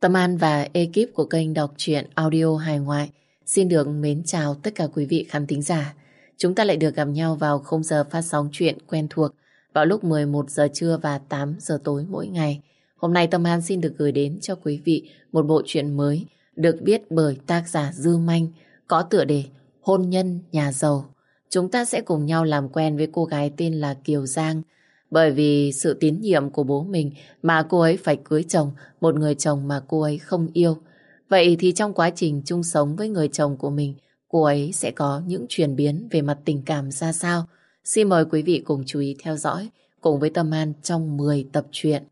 Tâm An và ekip của kênh đọc truyện audio hài ngoại xin được mến chào tất cả quý vị khán thính giả. Chúng ta lại được gặp nhau vào khung giờ phát sóng chuyện quen thuộc vào lúc 11 giờ trưa và 8 giờ tối mỗi ngày. Hôm nay Tâm An xin được gửi đến cho quý vị một bộ truyện mới được viết bởi tác giả Dư Manh, có tựa đề Hôn nhân nhà giàu. Chúng ta sẽ cùng nhau làm quen với cô gái tên là Kiều Giang bởi vì sự tín nhiệm của bố mình mà cô ấy phải cưới chồng, một người chồng mà cô ấy không yêu. Vậy thì trong quá trình chung sống với người chồng của mình, cô ấy sẽ có những chuyển biến về mặt tình cảm ra sao? Xin mời quý vị cùng chú ý theo dõi cùng với Tâm An trong 10 tập truyện.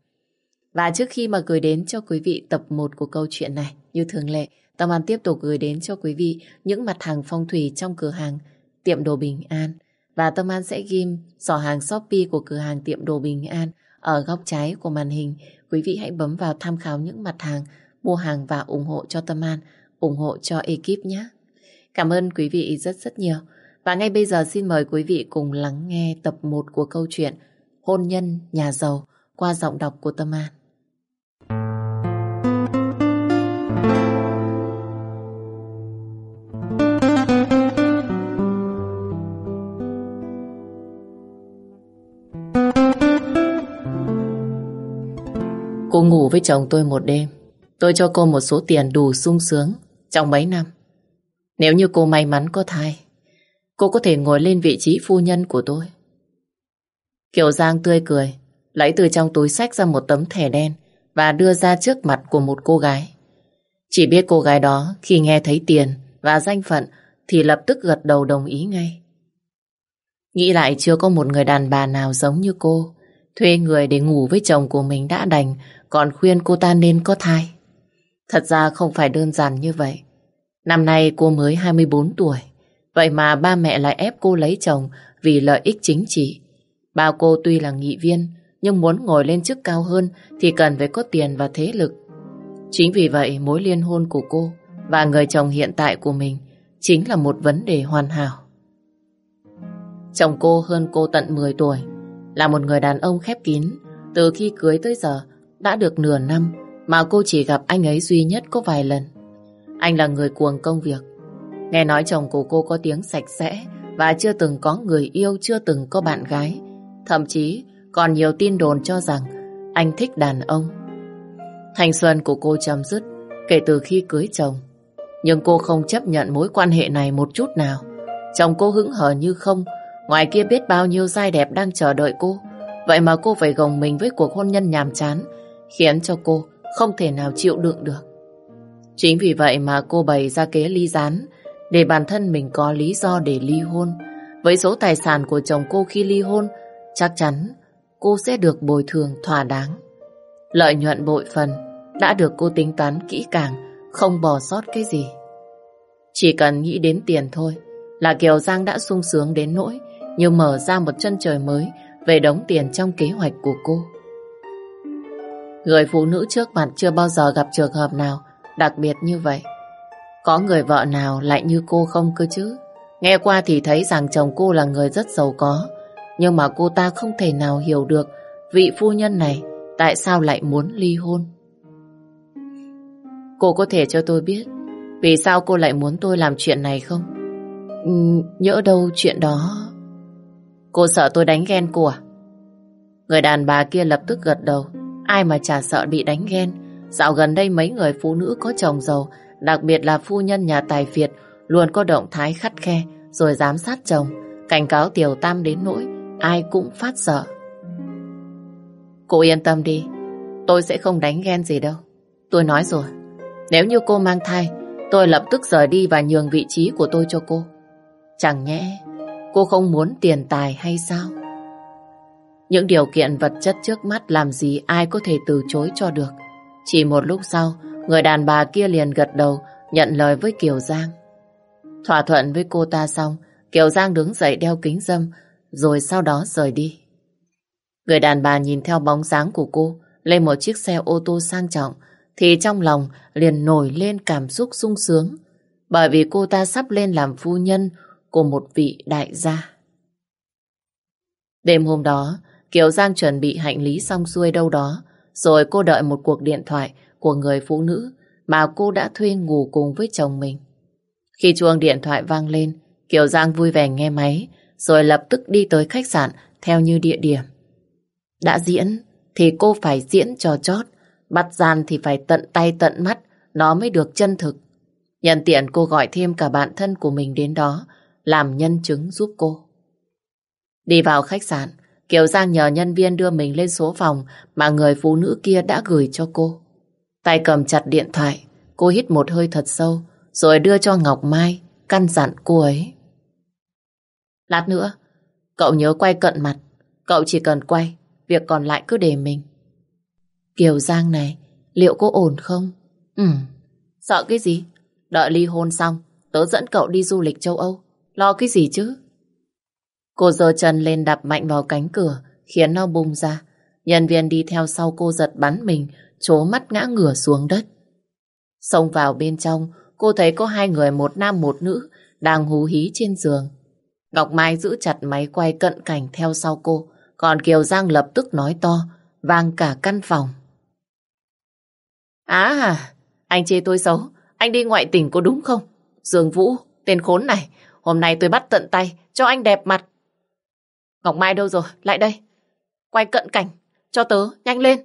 Và trước khi mà gửi đến cho quý vị tập 1 của câu chuyện này, như thường lệ, Tâm An tiếp tục gửi đến cho quý vị những mặt hàng phong thủy trong cửa hàng tiệm đồ bình an. Và Tâm An sẽ ghim giỏ hàng Shopee của cửa hàng tiệm đồ bình an ở góc trái của màn hình. Quý vị hãy bấm vào tham khảo những mặt hàng, mua hàng và ủng hộ cho Tâm An, ủng hộ cho ekip nhé. Cảm ơn quý vị rất rất nhiều. Và ngay bây giờ xin mời quý vị cùng lắng nghe tập 1 của câu chuyện Hôn nhân nhà giàu qua giọng đọc của Tâm An. Cô ngủ với chồng tôi một đêm. Tôi cho cô một số tiền đủ sung sướng trong mấy năm. Nếu như cô may mắn có thai, cô có thể ngồi lên vị trí phu nhân của tôi. Kiều Giang tươi cười, lấy từ trong túi sách ra một tấm thẻ đen và đưa ra trước mặt của một cô gái. Chỉ biết cô gái đó khi nghe thấy tiền và danh phận thì lập tức gật đầu đồng ý ngay. Nghĩ lại chưa có một người đàn bà nào giống như cô thuê người để ngủ với chồng của mình đã đành còn khuyên cô ta nên có thai. Thật ra không phải đơn giản như vậy. Năm nay cô mới 24 tuổi, vậy mà ba mẹ lại ép cô lấy chồng vì lợi ích chính trị. Ba cô tuy là nghị viên, nhưng muốn ngồi lên chức cao hơn thì cần phải có tiền và thế lực. Chính vì vậy mối liên hôn của cô và người chồng hiện tại của mình chính là một vấn đề hoàn hảo. Chồng cô hơn cô tận 10 tuổi, là một người đàn ông khép kín. Từ khi cưới tới giờ đã được nửa năm mà cô chỉ gặp anh ấy duy nhất có vài lần. Anh là người cuồng công việc. Nghe nói chồng của cô có tiếng sạch sẽ và chưa từng có người yêu, chưa từng có bạn gái. Thậm chí còn nhiều tin đồn cho rằng anh thích đàn ông. Thanh xuân của cô chấm dứt kể từ khi cưới chồng. Nhưng cô không chấp nhận mối quan hệ này một chút nào. Chồng cô hững hờ như không, ngoài kia biết bao nhiêu giai đẹp đang chờ đợi cô. Vậy mà cô phải gồng mình với cuộc hôn nhân nhàm chán khiến cho cô không thể nào chịu đựng được. Chính vì vậy mà cô bày ra kế ly gián để bản thân mình có lý do để ly hôn. Với số tài sản của chồng cô khi ly hôn, chắc chắn cô sẽ được bồi thường thỏa đáng. Lợi nhuận bội phần đã được cô tính toán kỹ càng, không bỏ sót cái gì. Chỉ cần nghĩ đến tiền thôi là Kiều Giang đã sung sướng đến nỗi như mở ra một chân trời mới về đống tiền trong kế hoạch của cô. Người phụ nữ trước mặt chưa bao giờ gặp trường hợp nào đặc biệt như vậy. Có người vợ nào lại như cô không cơ chứ? Nghe qua thì thấy rằng chồng cô là người rất giàu có, nhưng mà cô ta không thể nào hiểu được vị phu nhân này tại sao lại muốn ly hôn. Cô có thể cho tôi biết vì sao cô lại muốn tôi làm chuyện này không? Ừ, nhỡ đâu chuyện đó... Cô sợ tôi đánh ghen cô à? Người đàn bà kia lập tức gật đầu Ai mà chả sợ bị đánh ghen. Dạo gần đây mấy người phụ nữ có chồng giàu, đặc biệt là phu nhân nhà tài phiệt, luôn có động thái khắt khe, rồi giám sát chồng, cảnh cáo tiểu tam đến nỗi, ai cũng phát sợ. Cô yên tâm đi, tôi sẽ không đánh ghen gì đâu. Tôi nói rồi, nếu như cô mang thai, tôi lập tức rời đi và nhường vị trí của tôi cho cô. Chẳng nhẽ cô không muốn tiền tài hay sao? Những điều kiện vật chất trước mắt làm gì ai có thể từ chối cho được. Chỉ một lúc sau, người đàn bà kia liền gật đầu, nhận lời với Kiều Giang. Thỏa thuận với cô ta xong, Kiều Giang đứng dậy đeo kính dâm, rồi sau đó rời đi. Người đàn bà nhìn theo bóng dáng của cô, lên một chiếc xe ô tô sang trọng, thì trong lòng liền nổi lên cảm xúc sung sướng, bởi vì cô ta sắp lên làm phu nhân của một vị đại gia. Đêm hôm đó, Kiều Giang chuẩn bị hành lý xong xuôi đâu đó, rồi cô đợi một cuộc điện thoại của người phụ nữ mà cô đã thuê ngủ cùng với chồng mình. Khi chuông điện thoại vang lên, Kiều Giang vui vẻ nghe máy, rồi lập tức đi tới khách sạn theo như địa điểm. Đã diễn thì cô phải diễn cho chót, bắt gian thì phải tận tay tận mắt, nó mới được chân thực. Nhân tiện cô gọi thêm cả bạn thân của mình đến đó, làm nhân chứng giúp cô. Đi vào khách sạn, Kiều Giang nhờ nhân viên đưa mình lên số phòng mà người phụ nữ kia đã gửi cho cô. Tay cầm chặt điện thoại, cô hít một hơi thật sâu, rồi đưa cho Ngọc Mai, căn dặn cô ấy. Lát nữa, cậu nhớ quay cận mặt, cậu chỉ cần quay, việc còn lại cứ để mình. Kiều Giang này, liệu có ổn không? Ừ, sợ cái gì? Đợi ly hôn xong, tớ dẫn cậu đi du lịch châu Âu. Lo cái gì chứ? Cô giơ chân lên đạp mạnh vào cánh cửa, khiến nó bung ra. Nhân viên đi theo sau cô giật bắn mình, chố mắt ngã ngửa xuống đất. Xông vào bên trong, cô thấy có hai người một nam một nữ đang hú hí trên giường. Ngọc Mai giữ chặt máy quay cận cảnh theo sau cô, còn Kiều Giang lập tức nói to, vang cả căn phòng. À, anh chê tôi xấu, anh đi ngoại tỉnh có đúng không? Dương Vũ, tên khốn này, hôm nay tôi bắt tận tay, cho anh đẹp mặt. Ngọc Mai đâu rồi? Lại đây. Quay cận cảnh, cho tớ, nhanh lên.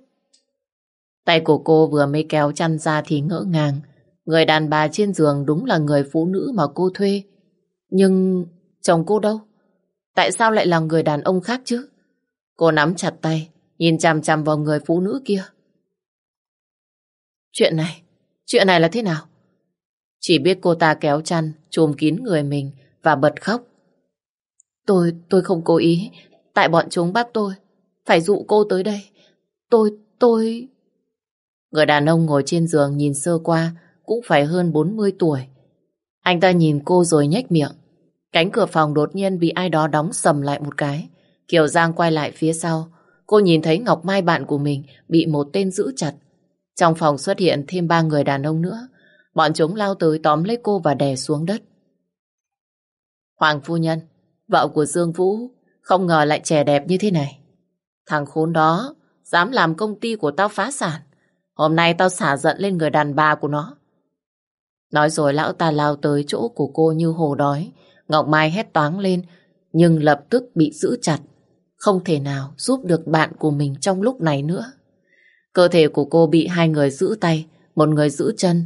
Tay của cô vừa mới kéo chăn ra thì ngỡ ngàng. Người đàn bà trên giường đúng là người phụ nữ mà cô thuê. Nhưng chồng cô đâu? Tại sao lại là người đàn ông khác chứ? Cô nắm chặt tay, nhìn chằm chằm vào người phụ nữ kia. Chuyện này, chuyện này là thế nào? Chỉ biết cô ta kéo chăn, trùm kín người mình và bật khóc. Tôi, tôi không cố ý, tại bọn chúng bắt tôi, phải dụ cô tới đây. Tôi, tôi... Người đàn ông ngồi trên giường nhìn sơ qua cũng phải hơn 40 tuổi. Anh ta nhìn cô rồi nhếch miệng. Cánh cửa phòng đột nhiên bị ai đó đóng sầm lại một cái. Kiều Giang quay lại phía sau. Cô nhìn thấy Ngọc Mai bạn của mình bị một tên giữ chặt. Trong phòng xuất hiện thêm ba người đàn ông nữa. Bọn chúng lao tới tóm lấy cô và đè xuống đất. Hoàng phu nhân, vợ của Dương Vũ, không ngờ lại trẻ đẹp như thế này. Thằng khốn đó, dám làm công ty của tao phá sản. Hôm nay tao xả giận lên người đàn bà của nó. Nói rồi lão ta lao tới chỗ của cô như hồ đói. Ngọc Mai hét toáng lên, nhưng lập tức bị giữ chặt. Không thể nào giúp được bạn của mình trong lúc này nữa. Cơ thể của cô bị hai người giữ tay, một người giữ chân.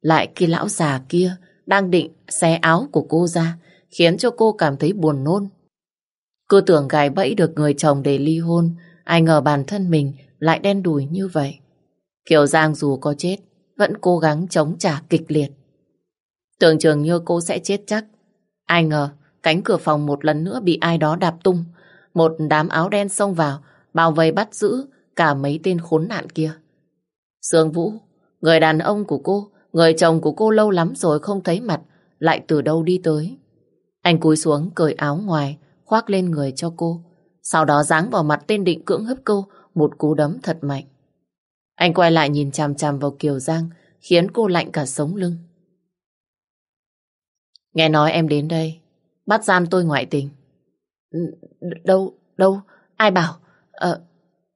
Lại khi lão già kia đang định xé áo của cô ra, khiến cho cô cảm thấy buồn nôn. Cứ tưởng gài bẫy được người chồng để ly hôn, ai ngờ bản thân mình lại đen đủi như vậy. Kiều Giang dù có chết, vẫn cố gắng chống trả kịch liệt. Tưởng chừng như cô sẽ chết chắc. Ai ngờ, cánh cửa phòng một lần nữa bị ai đó đạp tung. Một đám áo đen xông vào, bao vây bắt giữ cả mấy tên khốn nạn kia. Sương Vũ, người đàn ông của cô, người chồng của cô lâu lắm rồi không thấy mặt, lại từ đâu đi tới. Anh cúi xuống cởi áo ngoài, khoác lên người cho cô. Sau đó giáng vào mặt tên định cưỡng hấp cô một cú đấm thật mạnh. Anh quay lại nhìn chằm chằm vào Kiều Giang, khiến cô lạnh cả sống lưng. Nghe nói em đến đây, bắt giam tôi ngoại tình. Ừ, đâu, đâu, ai bảo? Ờ,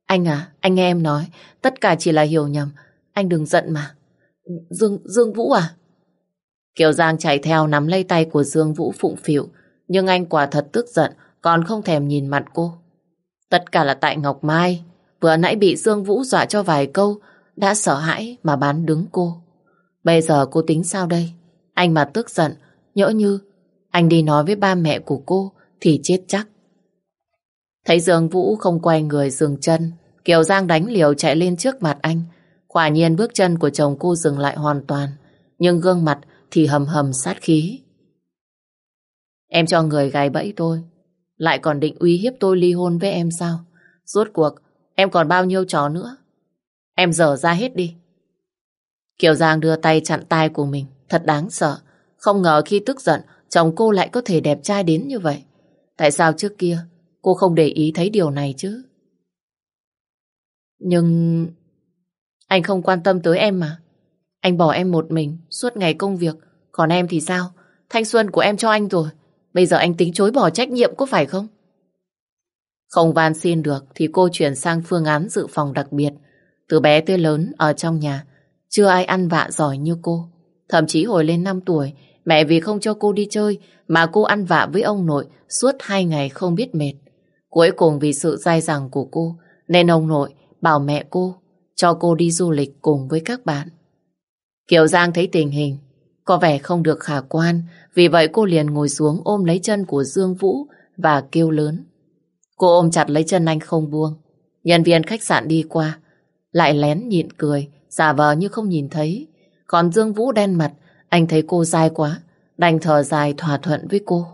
anh à, anh nghe em nói, tất cả chỉ là hiểu nhầm. Anh đừng giận mà. Dương, Dương Vũ à? Kiều Giang chạy theo nắm lấy tay của Dương Vũ phụng phịu, nhưng anh quả thật tức giận, còn không thèm nhìn mặt cô. Tất cả là tại Ngọc Mai, vừa nãy bị Dương Vũ dọa cho vài câu, đã sợ hãi mà bán đứng cô. Bây giờ cô tính sao đây? Anh mà tức giận, nhỡ như anh đi nói với ba mẹ của cô thì chết chắc. Thấy Dương Vũ không quay người dừng chân, Kiều Giang đánh liều chạy lên trước mặt anh. Quả nhiên bước chân của chồng cô dừng lại hoàn toàn, nhưng gương mặt thì hầm hầm sát khí. Em cho người gài bẫy tôi, lại còn định uy hiếp tôi ly hôn với em sao? Rốt cuộc, em còn bao nhiêu trò nữa? Em dở ra hết đi. Kiều Giang đưa tay chặn tay của mình, thật đáng sợ. Không ngờ khi tức giận, chồng cô lại có thể đẹp trai đến như vậy. Tại sao trước kia cô không để ý thấy điều này chứ? Nhưng... Anh không quan tâm tới em mà. Anh bỏ em một mình, suốt ngày công việc. Còn em thì sao? Thanh xuân của em cho anh rồi. Bây giờ anh tính chối bỏ trách nhiệm có phải không? Không van xin được thì cô chuyển sang phương án dự phòng đặc biệt. Từ bé tới lớn ở trong nhà, Chưa ai ăn vạ giỏi như cô. Thậm chí hồi lên 5 tuổi, mẹ vì không cho cô đi chơi mà cô ăn vạ với ông nội suốt hai ngày không biết mệt. Cuối cùng vì sự dai dẳng của cô nên ông nội bảo mẹ cô cho cô đi du lịch cùng với các bạn. Kiều Giang thấy tình hình có vẻ không được khả quan vì vậy cô liền ngồi xuống ôm lấy chân của Dương Vũ và kêu lớn. Cô ôm chặt lấy chân anh không buông. Nhân viên khách sạn đi qua lại lén nhịn cười giả vờ như không nhìn thấy. Còn Dương Vũ đen mặt anh thấy cô dai quá đành thở dài thỏa thuận với cô.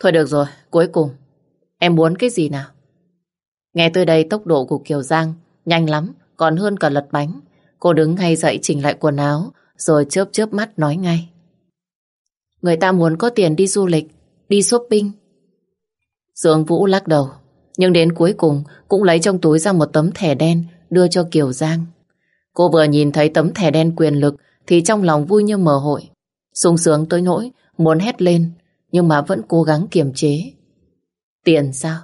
Thôi được rồi, cuối cùng em muốn cái gì nào? Nghe tới đây tốc độ của Kiều Giang nhanh lắm, còn hơn cả lật bánh. Cô đứng ngay dậy chỉnh lại quần áo, rồi chớp chớp mắt nói ngay. Người ta muốn có tiền đi du lịch, đi shopping. Dương Vũ lắc đầu, nhưng đến cuối cùng cũng lấy trong túi ra một tấm thẻ đen đưa cho Kiều Giang. Cô vừa nhìn thấy tấm thẻ đen quyền lực thì trong lòng vui như mở hội. sung sướng tới nỗi muốn hét lên nhưng mà vẫn cố gắng kiềm chế. Tiền sao?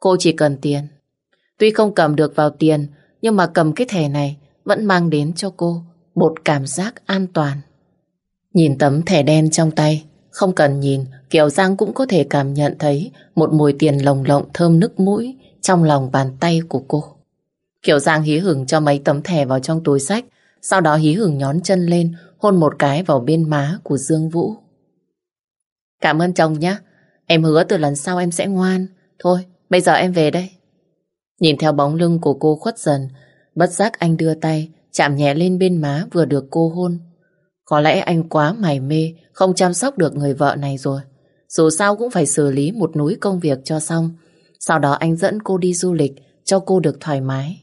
Cô chỉ cần tiền. Tuy không cầm được vào tiền, nhưng mà cầm cái thẻ này vẫn mang đến cho cô một cảm giác an toàn. Nhìn tấm thẻ đen trong tay, không cần nhìn, Kiều Giang cũng có thể cảm nhận thấy một mùi tiền lồng lộng thơm nức mũi trong lòng bàn tay của cô. Kiều Giang hí hửng cho mấy tấm thẻ vào trong túi sách, sau đó hí hửng nhón chân lên, hôn một cái vào bên má của Dương Vũ. Cảm ơn chồng nhé, em hứa từ lần sau em sẽ ngoan. Thôi, bây giờ em về đây. Nhìn theo bóng lưng của cô khuất dần, bất giác anh đưa tay, chạm nhẹ lên bên má vừa được cô hôn. Có lẽ anh quá mải mê, không chăm sóc được người vợ này rồi. Dù sao cũng phải xử lý một núi công việc cho xong. Sau đó anh dẫn cô đi du lịch, cho cô được thoải mái.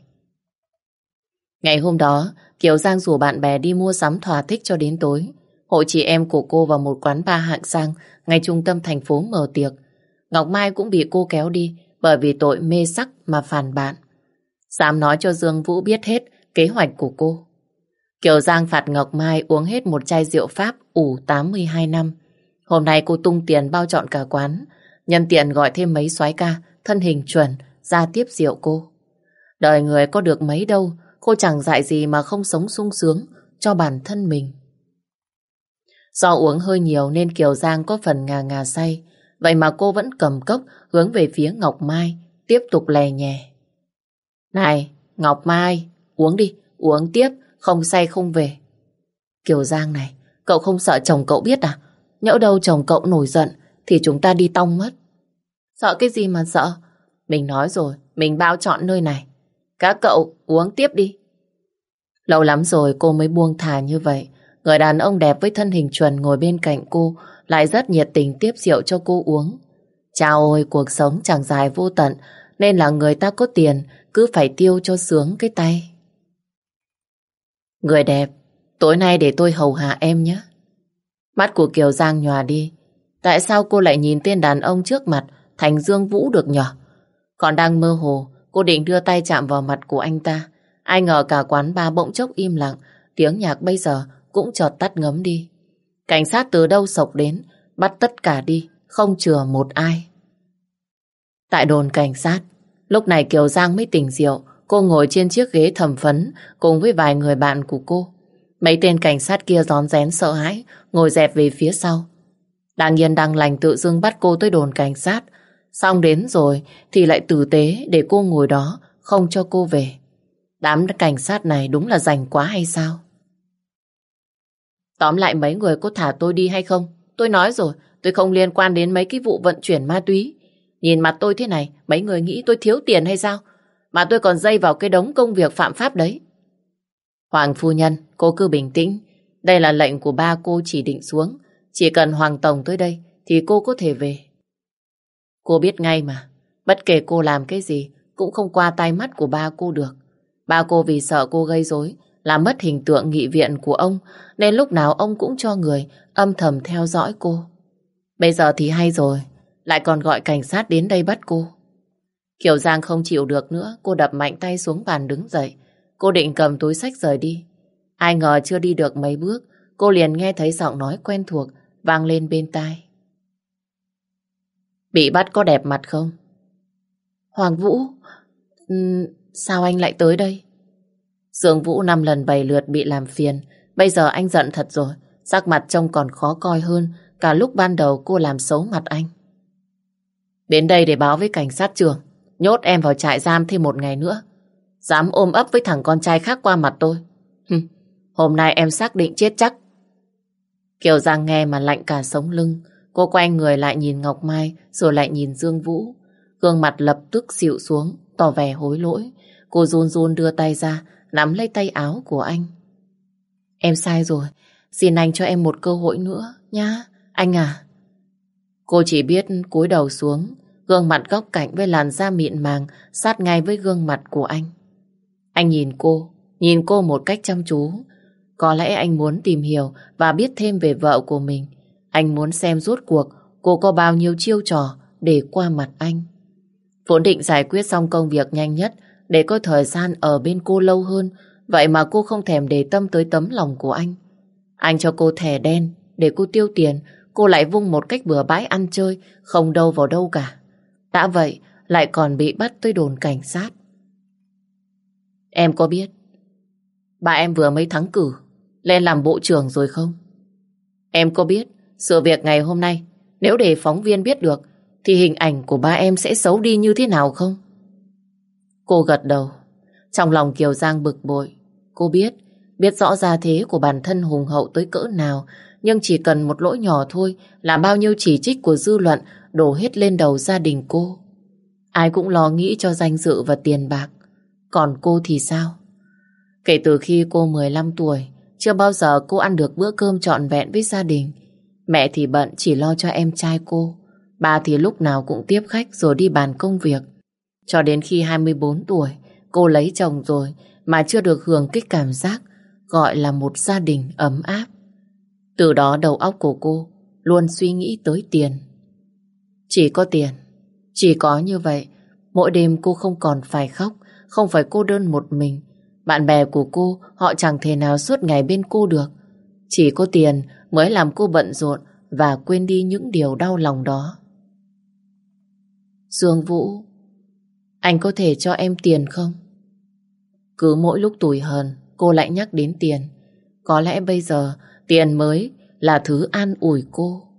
Ngày hôm đó, Kiều Giang rủ bạn bè đi mua sắm thỏa thích cho đến tối. Hội chị em của cô vào một quán ba hạng sang ngay trung tâm thành phố mở tiệc. Ngọc Mai cũng bị cô kéo đi bởi vì tội mê sắc mà phản bạn. Dám nói cho Dương Vũ biết hết kế hoạch của cô. Kiều Giang phạt Ngọc Mai uống hết một chai rượu Pháp ủ 82 năm. Hôm nay cô tung tiền bao trọn cả quán, nhân tiện gọi thêm mấy soái ca, thân hình chuẩn, ra tiếp rượu cô. Đời người có được mấy đâu, cô chẳng dạy gì mà không sống sung sướng cho bản thân mình. Do uống hơi nhiều nên Kiều Giang có phần ngà ngà say, vậy mà cô vẫn cầm cốc hướng về phía Ngọc Mai, tiếp tục lè nhẹ. Này, Ngọc Mai, uống đi, uống tiếp, không say không về. Kiều Giang này, cậu không sợ chồng cậu biết à? Nhỡ đâu chồng cậu nổi giận thì chúng ta đi tong mất. Sợ cái gì mà sợ? Mình nói rồi, mình bao chọn nơi này. Các cậu uống tiếp đi. Lâu lắm rồi cô mới buông thả như vậy. Người đàn ông đẹp với thân hình chuẩn ngồi bên cạnh cô lại rất nhiệt tình tiếp rượu cho cô uống. Chào ôi, cuộc sống chẳng dài vô tận nên là người ta có tiền cứ phải tiêu cho sướng cái tay. Người đẹp, tối nay để tôi hầu hạ em nhé. Mắt của Kiều Giang nhòa đi. Tại sao cô lại nhìn tên đàn ông trước mặt thành Dương Vũ được nhở? Còn đang mơ hồ, cô định đưa tay chạm vào mặt của anh ta. Ai ngờ cả quán ba bỗng chốc im lặng, tiếng nhạc bây giờ cũng chợt tắt ngấm đi. Cảnh sát từ đâu sộc đến, bắt tất cả đi, không chừa một ai. Tại đồn cảnh sát, lúc này Kiều Giang mới tỉnh rượu, cô ngồi trên chiếc ghế thẩm phấn cùng với vài người bạn của cô. Mấy tên cảnh sát kia rón rén sợ hãi, ngồi dẹp về phía sau. Đang nhiên đang lành tự dưng bắt cô tới đồn cảnh sát. Xong đến rồi thì lại tử tế để cô ngồi đó, không cho cô về. Đám cảnh sát này đúng là rảnh quá hay sao? Tóm lại mấy người có thả tôi đi hay không? Tôi nói rồi, tôi không liên quan đến mấy cái vụ vận chuyển ma túy. Nhìn mặt tôi thế này, mấy người nghĩ tôi thiếu tiền hay sao? Mà tôi còn dây vào cái đống công việc phạm pháp đấy. Hoàng phu nhân, cô cứ bình tĩnh. Đây là lệnh của ba cô chỉ định xuống. Chỉ cần Hoàng Tổng tới đây thì cô có thể về. Cô biết ngay mà, bất kể cô làm cái gì cũng không qua tay mắt của ba cô được. Ba cô vì sợ cô gây rối làm mất hình tượng nghị viện của ông nên lúc nào ông cũng cho người âm thầm theo dõi cô. Bây giờ thì hay rồi, lại còn gọi cảnh sát đến đây bắt cô. Kiều Giang không chịu được nữa, cô đập mạnh tay xuống bàn đứng dậy. Cô định cầm túi sách rời đi. Ai ngờ chưa đi được mấy bước, cô liền nghe thấy giọng nói quen thuộc vang lên bên tai. Bị bắt có đẹp mặt không? Hoàng Vũ, sao anh lại tới đây? Dương Vũ năm lần bảy lượt bị làm phiền. Bây giờ anh giận thật rồi. Sắc mặt trông còn khó coi hơn cả lúc ban đầu cô làm xấu mặt anh. Đến đây để báo với cảnh sát trưởng. Nhốt em vào trại giam thêm một ngày nữa. Dám ôm ấp với thằng con trai khác qua mặt tôi. Hôm nay em xác định chết chắc. Kiều Giang nghe mà lạnh cả sống lưng. Cô quay người lại nhìn Ngọc Mai rồi lại nhìn Dương Vũ. Gương mặt lập tức xịu xuống, tỏ vẻ hối lỗi. Cô run run đưa tay ra, nắm lấy tay áo của anh. Em sai rồi, xin anh cho em một cơ hội nữa, nhá. Anh à. Cô chỉ biết cúi đầu xuống, gương mặt góc cạnh với làn da mịn màng sát ngay với gương mặt của anh. Anh nhìn cô, nhìn cô một cách chăm chú. Có lẽ anh muốn tìm hiểu và biết thêm về vợ của mình. Anh muốn xem rốt cuộc cô có bao nhiêu chiêu trò để qua mặt anh. Vốn định giải quyết xong công việc nhanh nhất để có thời gian ở bên cô lâu hơn. Vậy mà cô không thèm để tâm tới tấm lòng của anh. Anh cho cô thẻ đen để cô tiêu tiền. Cô lại vung một cách bừa bãi ăn chơi, không đâu vào đâu cả. Đã vậy, lại còn bị bắt tới đồn cảnh sát. Em có biết, bà em vừa mới thắng cử, lên làm bộ trưởng rồi không? Em có biết, sự việc ngày hôm nay, nếu để phóng viên biết được, thì hình ảnh của ba em sẽ xấu đi như thế nào không? Cô gật đầu. Trong lòng Kiều Giang bực bội. Cô biết, biết rõ ra thế của bản thân hùng hậu tới cỡ nào, nhưng chỉ cần một lỗi nhỏ thôi là bao nhiêu chỉ trích của dư luận đổ hết lên đầu gia đình cô. Ai cũng lo nghĩ cho danh dự và tiền bạc. Còn cô thì sao? Kể từ khi cô 15 tuổi, chưa bao giờ cô ăn được bữa cơm trọn vẹn với gia đình. Mẹ thì bận chỉ lo cho em trai cô. bà thì lúc nào cũng tiếp khách rồi đi bàn công việc. Cho đến khi 24 tuổi, cô lấy chồng rồi mà chưa được hưởng cái cảm giác gọi là một gia đình ấm áp. Từ đó đầu óc của cô luôn suy nghĩ tới tiền. Chỉ có tiền, chỉ có như vậy, mỗi đêm cô không còn phải khóc, không phải cô đơn một mình. Bạn bè của cô, họ chẳng thể nào suốt ngày bên cô được. Chỉ có tiền mới làm cô bận rộn và quên đi những điều đau lòng đó. Dương Vũ, anh có thể cho em tiền không? Cứ mỗi lúc tủi hờn, cô lại nhắc đến tiền. Có lẽ bây giờ tiền mới là thứ an ủi cô.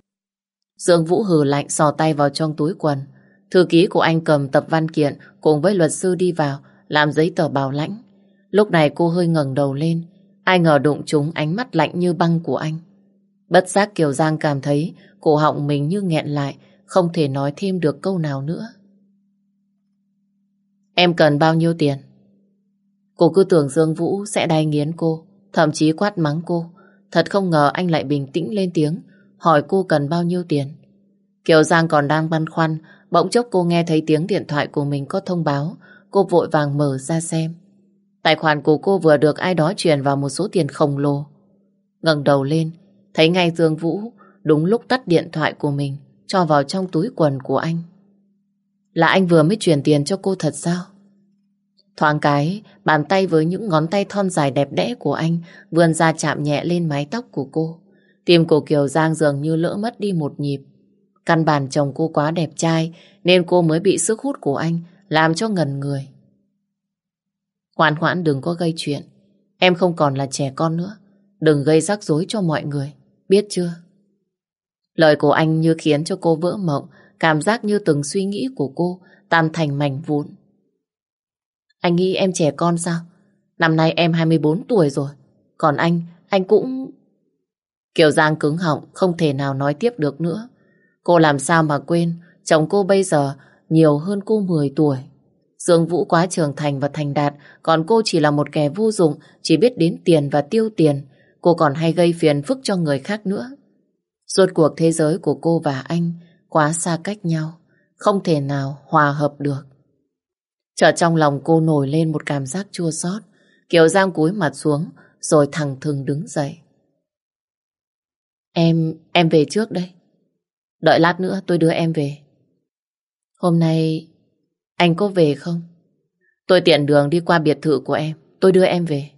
Dương Vũ hừ lạnh sò tay vào trong túi quần. Thư ký của anh cầm tập văn kiện cùng với luật sư đi vào làm giấy tờ bảo lãnh. Lúc này cô hơi ngẩng đầu lên. Ai ngờ đụng trúng ánh mắt lạnh như băng của anh. Bất giác Kiều Giang cảm thấy cổ họng mình như nghẹn lại, không thể nói thêm được câu nào nữa. Em cần bao nhiêu tiền? Cô cứ tưởng Dương Vũ sẽ đai nghiến cô, thậm chí quát mắng cô. Thật không ngờ anh lại bình tĩnh lên tiếng, hỏi cô cần bao nhiêu tiền. Kiều Giang còn đang băn khoăn, bỗng chốc cô nghe thấy tiếng điện thoại của mình có thông báo, cô vội vàng mở ra xem. Tài khoản của cô vừa được ai đó truyền vào một số tiền khổng lồ. ngẩng đầu lên, thấy ngay Dương Vũ đúng lúc tắt điện thoại của mình, cho vào trong túi quần của anh. Là anh vừa mới chuyển tiền cho cô thật sao? Thoáng cái, bàn tay với những ngón tay thon dài đẹp đẽ của anh vươn ra chạm nhẹ lên mái tóc của cô. Tim của Kiều Giang dường như lỡ mất đi một nhịp. Căn bản chồng cô quá đẹp trai nên cô mới bị sức hút của anh làm cho ngần người. Khoan khoãn đừng có gây chuyện. Em không còn là trẻ con nữa. Đừng gây rắc rối cho mọi người. Biết chưa? Lời của anh như khiến cho cô vỡ mộng. Cảm giác như từng suy nghĩ của cô tan thành mảnh vụn. Anh nghĩ em trẻ con sao? Năm nay em 24 tuổi rồi. Còn anh, anh cũng... Kiều Giang cứng họng, không thể nào nói tiếp được nữa. Cô làm sao mà quên, chồng cô bây giờ nhiều hơn cô 10 tuổi. Dương Vũ quá trưởng thành và thành đạt, còn cô chỉ là một kẻ vô dụng, chỉ biết đến tiền và tiêu tiền. Cô còn hay gây phiền phức cho người khác nữa. Rốt cuộc thế giới của cô và anh quá xa cách nhau, không thể nào hòa hợp được. Chợt trong lòng cô nổi lên một cảm giác chua xót. Kiều Giang cúi mặt xuống, rồi thẳng thừng đứng dậy. Em, em về trước đây. Đợi lát nữa tôi đưa em về. Hôm nay anh có về không? Tôi tiện đường đi qua biệt thự của em. Tôi đưa em về.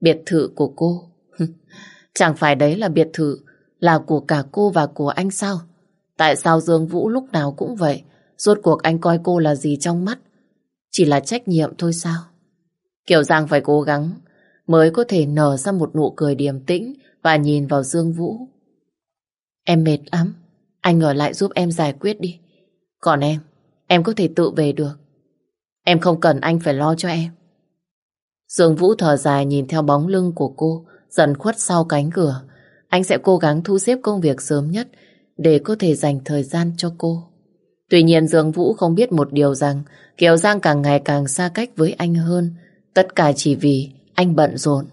Biệt thự của cô? Chẳng phải đấy là biệt thự là của cả cô và của anh sao? Tại sao Dương Vũ lúc nào cũng vậy? Rốt cuộc anh coi cô là gì trong mắt? Chỉ là trách nhiệm thôi sao? Kiều Giang phải cố gắng mới có thể nở ra một nụ cười điềm tĩnh và nhìn vào Dương Vũ. Em mệt lắm, anh ở lại giúp em giải quyết đi. Còn em, em có thể tự về được. Em không cần anh phải lo cho em. Dương Vũ thở dài nhìn theo bóng lưng của cô dần khuất sau cánh cửa. Anh sẽ cố gắng thu xếp công việc sớm nhất để có thể dành thời gian cho cô. Tuy nhiên Dương Vũ không biết một điều rằng Kiều Giang càng ngày càng xa cách với anh hơn. Tất cả chỉ vì anh bận rộn.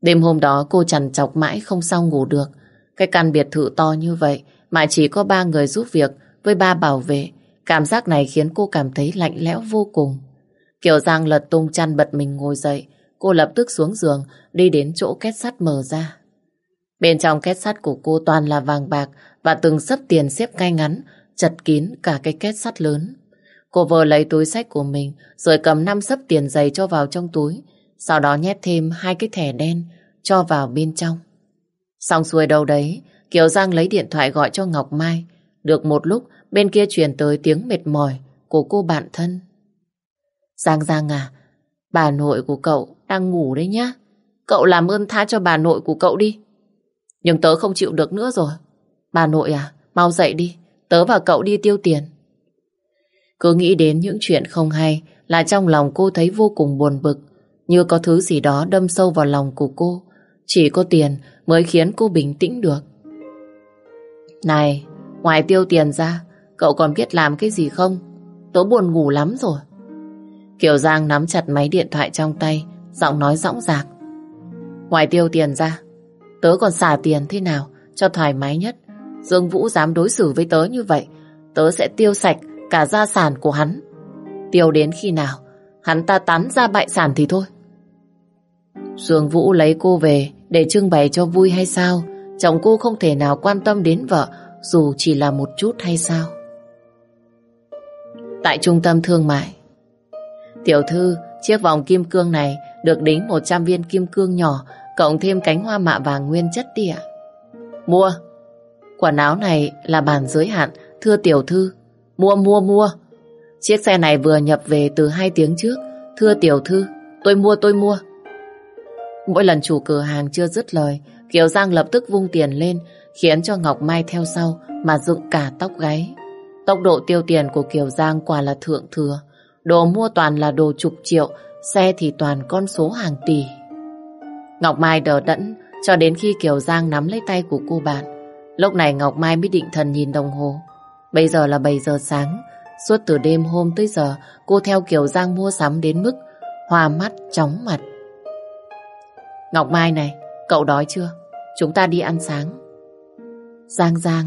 Đêm hôm đó cô chằn chọc mãi không sao ngủ được. Cái căn biệt thự to như vậy mà chỉ có ba người giúp việc với ba bảo vệ. Cảm giác này khiến cô cảm thấy lạnh lẽo vô cùng. Kiều Giang lật tung chăn bật mình ngồi dậy. Cô lập tức xuống giường, đi đến chỗ két sắt mở ra. Bên trong két sắt của cô toàn là vàng bạc và từng sấp tiền xếp ngay ngắn, chật kín cả cái két sắt lớn. Cô vừa lấy túi sách của mình, rồi cầm năm sấp tiền giày cho vào trong túi. Sau đó nhét thêm hai cái thẻ đen cho vào bên trong. Xong xuôi đâu đấy, Kiều Giang lấy điện thoại gọi cho Ngọc Mai. Được một lúc, bên kia truyền tới tiếng mệt mỏi của cô bạn thân. Giang Giang à, bà nội của cậu đang ngủ đấy nhá. Cậu làm ơn tha cho bà nội của cậu đi. Nhưng tớ không chịu được nữa rồi. Bà nội à, mau dậy đi, tớ và cậu đi tiêu tiền. Cứ nghĩ đến những chuyện không hay là trong lòng cô thấy vô cùng buồn bực. Như có thứ gì đó đâm sâu vào lòng của cô. Chỉ có tiền mới khiến cô bình tĩnh được. Này, ngoài tiêu tiền ra, cậu còn biết làm cái gì không? Tớ buồn ngủ lắm rồi. Kiều Giang nắm chặt máy điện thoại trong tay, giọng nói rõng rạc. Ngoài tiêu tiền ra, tớ còn xả tiền thế nào cho thoải mái nhất. Dương Vũ dám đối xử với tớ như vậy, tớ sẽ tiêu sạch cả gia sản của hắn. Tiêu đến khi nào, hắn ta tán ra bại sản thì thôi. Dương Vũ lấy cô về để trưng bày cho vui hay sao? Chồng cô không thể nào quan tâm đến vợ dù chỉ là một chút hay sao? Tại trung tâm thương mại Tiểu thư, chiếc vòng kim cương này được đính 100 viên kim cương nhỏ cộng thêm cánh hoa mạ vàng nguyên chất đi ạ. Mua! Quần áo này là bản giới hạn, thưa tiểu thư. Mua mua mua! Chiếc xe này vừa nhập về từ hai tiếng trước. Thưa tiểu thư, tôi mua tôi mua. Mỗi lần chủ cửa hàng chưa dứt lời, Kiều Giang lập tức vung tiền lên, khiến cho Ngọc Mai theo sau mà dựng cả tóc gáy. Tốc độ tiêu tiền của Kiều Giang quả là thượng thừa. Đồ mua toàn là đồ chục triệu, xe thì toàn con số hàng tỷ. Ngọc Mai đờ đẫn cho đến khi Kiều Giang nắm lấy tay của cô bạn. Lúc này Ngọc Mai mới định thần nhìn đồng hồ. Bây giờ là 7 giờ sáng. Suốt từ đêm hôm tới giờ, cô theo Kiều Giang mua sắm đến mức hoa mắt, chóng mặt. Ngọc Mai này, cậu đói chưa? Chúng ta đi ăn sáng. Giang Giang,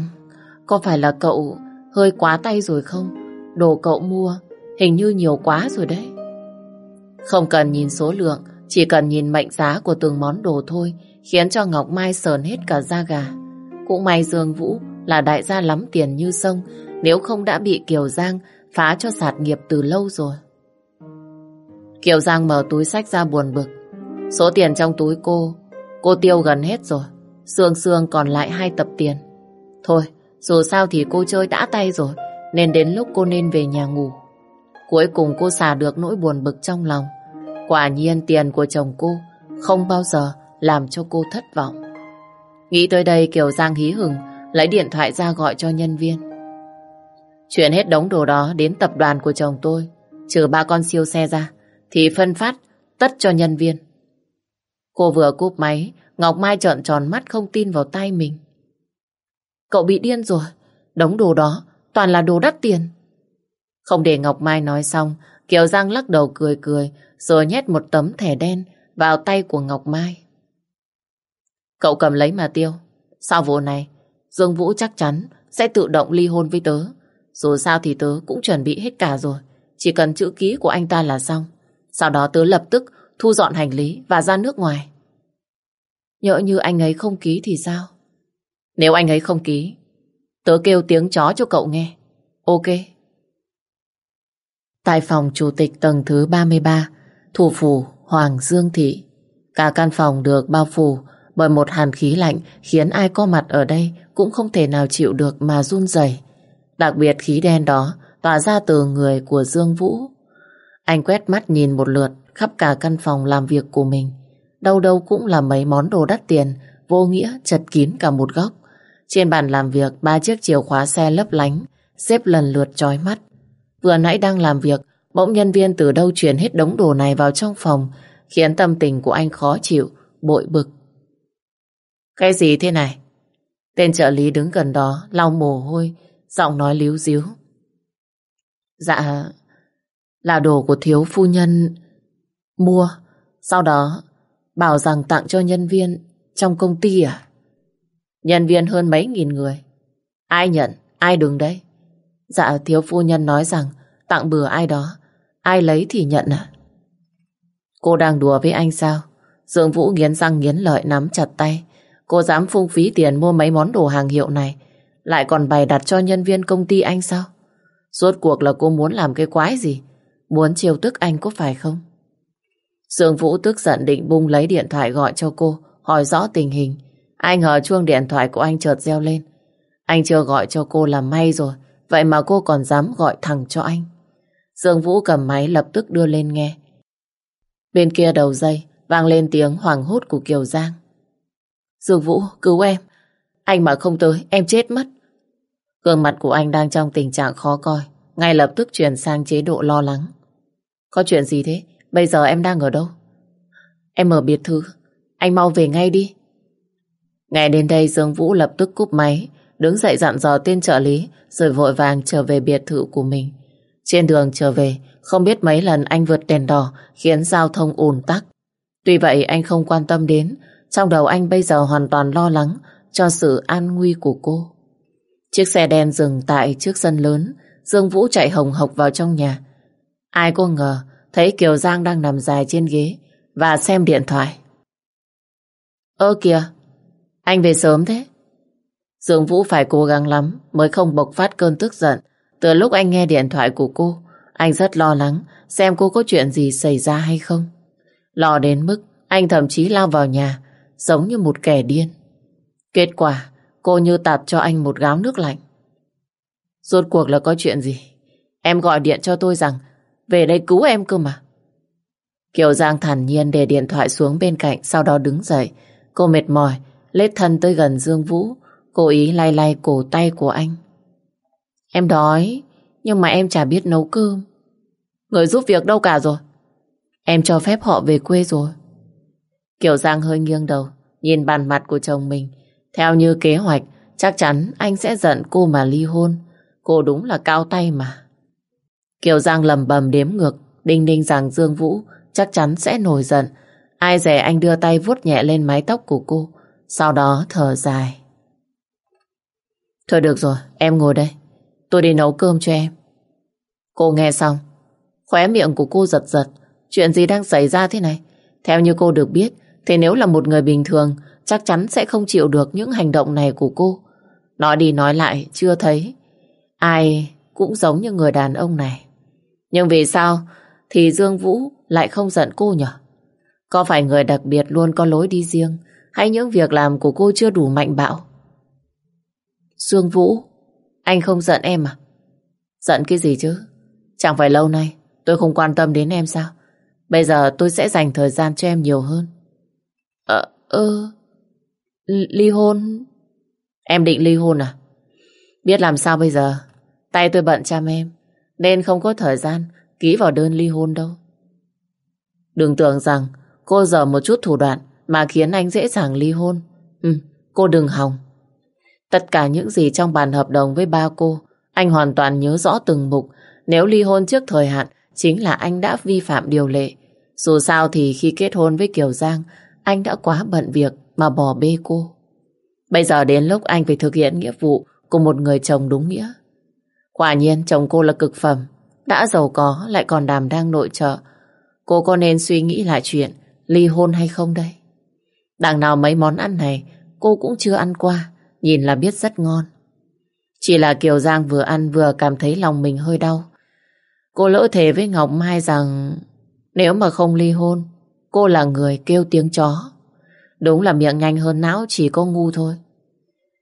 có phải là cậu hơi quá tay rồi không? Đồ cậu mua hình như nhiều quá rồi đấy. Không cần nhìn số lượng, chỉ cần nhìn mệnh giá của từng món đồ thôi khiến cho Ngọc Mai sờn hết cả da gà. Cũng may Dương Vũ là đại gia lắm tiền như sông nếu không đã bị Kiều Giang phá cho sạt nghiệp từ lâu rồi. Kiều Giang mở túi sách ra buồn bực. Số tiền trong túi cô, cô tiêu gần hết rồi. Sương Sương còn lại hai tập tiền. Thôi, dù sao thì cô chơi đã tay rồi, nên đến lúc cô nên về nhà ngủ. Cuối cùng cô xả được nỗi buồn bực trong lòng. Quả nhiên tiền của chồng cô không bao giờ làm cho cô thất vọng. Nghĩ tới đây Kiều Giang hí hừng lấy điện thoại ra gọi cho nhân viên. Chuyển hết đống đồ đó đến tập đoàn của chồng tôi, trừ ba con siêu xe ra, thì phân phát tất cho nhân viên. Cô vừa cúp máy, Ngọc Mai trợn tròn mắt không tin vào tay mình. Cậu bị điên rồi, đống đồ đó toàn là đồ đắt tiền. Không để Ngọc Mai nói xong, Kiều Giang lắc đầu cười cười, rồi nhét một tấm thẻ đen vào tay của Ngọc Mai. Cậu cầm lấy mà tiêu. Sau vụ này, Dương Vũ chắc chắn sẽ tự động ly hôn với tớ. Dù sao thì tớ cũng chuẩn bị hết cả rồi. Chỉ cần chữ ký của anh ta là xong. Sau đó tớ lập tức thu dọn hành lý và ra nước ngoài. Nhỡ như anh ấy không ký thì sao? Nếu anh ấy không ký, tớ kêu tiếng chó cho cậu nghe. Ok. Tại phòng chủ tịch tầng thứ 33, thủ phủ Hoàng Dương Thị. Cả căn phòng được bao phủ bởi một hàn khí lạnh khiến ai có mặt ở đây cũng không thể nào chịu được mà run rẩy. Đặc biệt khí đen đó tỏa ra từ người của Dương Vũ. Anh quét mắt nhìn một lượt khắp cả căn phòng làm việc của mình. Đâu đâu cũng là mấy món đồ đắt tiền, vô nghĩa chật kín cả một góc. Trên bàn làm việc, ba chiếc chìa khóa xe lấp lánh, xếp lần lượt trói mắt. Vừa nãy đang làm việc, bỗng nhân viên từ đâu chuyển hết đống đồ này vào trong phòng, khiến tâm tình của anh khó chịu, bội bực. Cái gì thế này? Tên trợ lý đứng gần đó, lau mồ hôi, giọng nói líu díu. Dạ, là đồ của thiếu phu nhân mua, sau đó bảo rằng tặng cho nhân viên trong công ty à? Nhân viên hơn mấy nghìn người. Ai nhận, ai đừng đấy? Dạ thiếu phu nhân nói rằng tặng bừa ai đó, ai lấy thì nhận à? Cô đang đùa với anh sao? Dương Vũ nghiến răng nghiến lợi nắm chặt tay. Cô dám phung phí tiền mua mấy món đồ hàng hiệu này, lại còn bày đặt cho nhân viên công ty anh sao? Rốt cuộc là cô muốn làm cái quái gì? Muốn chiều tức anh có phải không? Dương Vũ tức giận định bung lấy điện thoại gọi cho cô, hỏi rõ tình hình. Anh ngờ chuông điện thoại của anh chợt reo lên. Anh chưa gọi cho cô là may rồi, vậy mà cô còn dám gọi thẳng cho anh. Dương Vũ cầm máy lập tức đưa lên nghe. Bên kia đầu dây, vang lên tiếng hoàng hốt của Kiều Giang. Dương Vũ, cứu em. Anh mà không tới, em chết mất. Gương mặt của anh đang trong tình trạng khó coi, ngay lập tức chuyển sang chế độ lo lắng. Có chuyện gì thế? Bây giờ em đang ở đâu? Em ở biệt thự. Anh mau về ngay đi. Nghe đến đây Dương Vũ lập tức cúp máy, đứng dậy dặn dò tên trợ lý, rồi vội vàng trở về biệt thự của mình. Trên đường trở về, không biết mấy lần anh vượt đèn đỏ khiến giao thông ùn tắc. Tuy vậy anh không quan tâm đến, trong đầu anh bây giờ hoàn toàn lo lắng cho sự an nguy của cô. Chiếc xe đen dừng tại trước sân lớn, Dương Vũ chạy hồng hộc vào trong nhà. Ai có ngờ, thấy Kiều Giang đang nằm dài trên ghế và xem điện thoại. Ơ kìa, anh về sớm thế. Dương Vũ phải cố gắng lắm mới không bộc phát cơn tức giận. Từ lúc anh nghe điện thoại của cô, anh rất lo lắng xem cô có chuyện gì xảy ra hay không. Lo đến mức anh thậm chí lao vào nhà, giống như một kẻ điên. Kết quả, cô như tạt cho anh một gáo nước lạnh. Rốt cuộc là có chuyện gì? Em gọi điện cho tôi rằng về đây cứu em cơ mà. Kiều Giang thản nhiên để điện thoại xuống bên cạnh, sau đó đứng dậy. Cô mệt mỏi, lết thân tới gần Dương Vũ, cố ý lay lay cổ tay của anh. Em đói, nhưng mà em chả biết nấu cơm. Người giúp việc đâu cả rồi. Em cho phép họ về quê rồi. Kiều Giang hơi nghiêng đầu, nhìn bàn mặt của chồng mình. Theo như kế hoạch, chắc chắn anh sẽ giận cô mà ly hôn. Cô đúng là cao tay mà. Kiều Giang lầm bầm đếm ngược, đinh đinh rằng Dương Vũ chắc chắn sẽ nổi giận. Ai dè anh đưa tay vuốt nhẹ lên mái tóc của cô, sau đó thở dài. Thôi được rồi, em ngồi đây. Tôi đi nấu cơm cho em. Cô nghe xong, khóe miệng của cô giật giật. Chuyện gì đang xảy ra thế này? Theo như cô được biết, thì nếu là một người bình thường, chắc chắn sẽ không chịu được những hành động này của cô. Nói đi nói lại, chưa thấy. Ai cũng giống như người đàn ông này. Nhưng vì sao thì Dương Vũ lại không giận cô nhỉ? Có phải người đặc biệt luôn có lối đi riêng hay những việc làm của cô chưa đủ mạnh bạo? Dương Vũ, anh không giận em à? Giận cái gì chứ? Chẳng phải lâu nay tôi không quan tâm đến em sao? Bây giờ tôi sẽ dành thời gian cho em nhiều hơn. Ờ, ơ... ly hôn... Em định ly hôn à? Biết làm sao bây giờ? Tay tôi bận chăm em, nên không có thời gian ký vào đơn ly hôn đâu. Đừng tưởng rằng cô dở một chút thủ đoạn mà khiến anh dễ dàng ly hôn. Ừ, cô đừng hòng. Tất cả những gì trong bàn hợp đồng với ba cô, anh hoàn toàn nhớ rõ từng mục. Nếu ly hôn trước thời hạn, chính là anh đã vi phạm điều lệ. Dù sao thì khi kết hôn với Kiều Giang, anh đã quá bận việc mà bỏ bê cô. Bây giờ đến lúc anh phải thực hiện nghĩa vụ của một người chồng đúng nghĩa. Quả nhiên chồng cô là cực phẩm, đã giàu có lại còn đàm đang nội trợ. Cô có nên suy nghĩ lại chuyện ly hôn hay không đây? Đằng nào mấy món ăn này cô cũng chưa ăn qua, nhìn là biết rất ngon. Chỉ là Kiều Giang vừa ăn vừa cảm thấy lòng mình hơi đau. Cô lỡ thề với Ngọc Mai rằng nếu mà không ly hôn, cô là người kêu tiếng chó. Đúng là miệng nhanh hơn não chỉ có ngu thôi.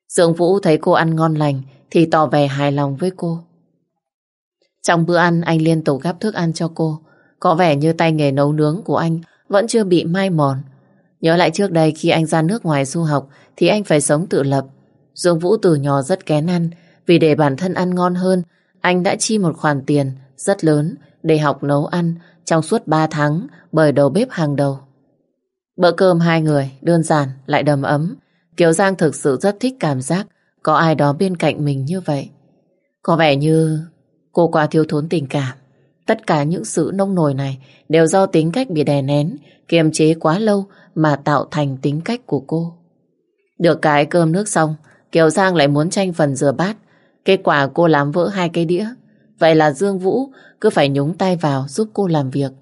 Dương Vũ thấy cô ăn ngon lành thì tỏ vẻ hài lòng với cô. Trong bữa ăn, anh liên tục gắp thức ăn cho cô. Có vẻ như tay nghề nấu nướng của anh vẫn chưa bị mai mòn. Nhớ lại trước đây khi anh ra nước ngoài du học thì anh phải sống tự lập. Dương Vũ từ nhỏ rất kén ăn vì để bản thân ăn ngon hơn, anh đã chi một khoản tiền rất lớn để học nấu ăn trong suốt 3 tháng bởi đầu bếp hàng đầu. Bữa cơm hai người, đơn giản, lại đầm ấm. Kiều Giang thực sự rất thích cảm giác có ai đó bên cạnh mình như vậy. Có vẻ như cô quá thiếu thốn tình cảm. Tất cả những sự nông nổi này đều do tính cách bị đè nén, kiềm chế quá lâu mà tạo thành tính cách của cô. Được cái cơm nước xong, Kiều Giang lại muốn tranh phần rửa bát. Kết quả cô làm vỡ hai cái đĩa. Vậy là Dương Vũ cứ phải nhúng tay vào giúp cô làm việc.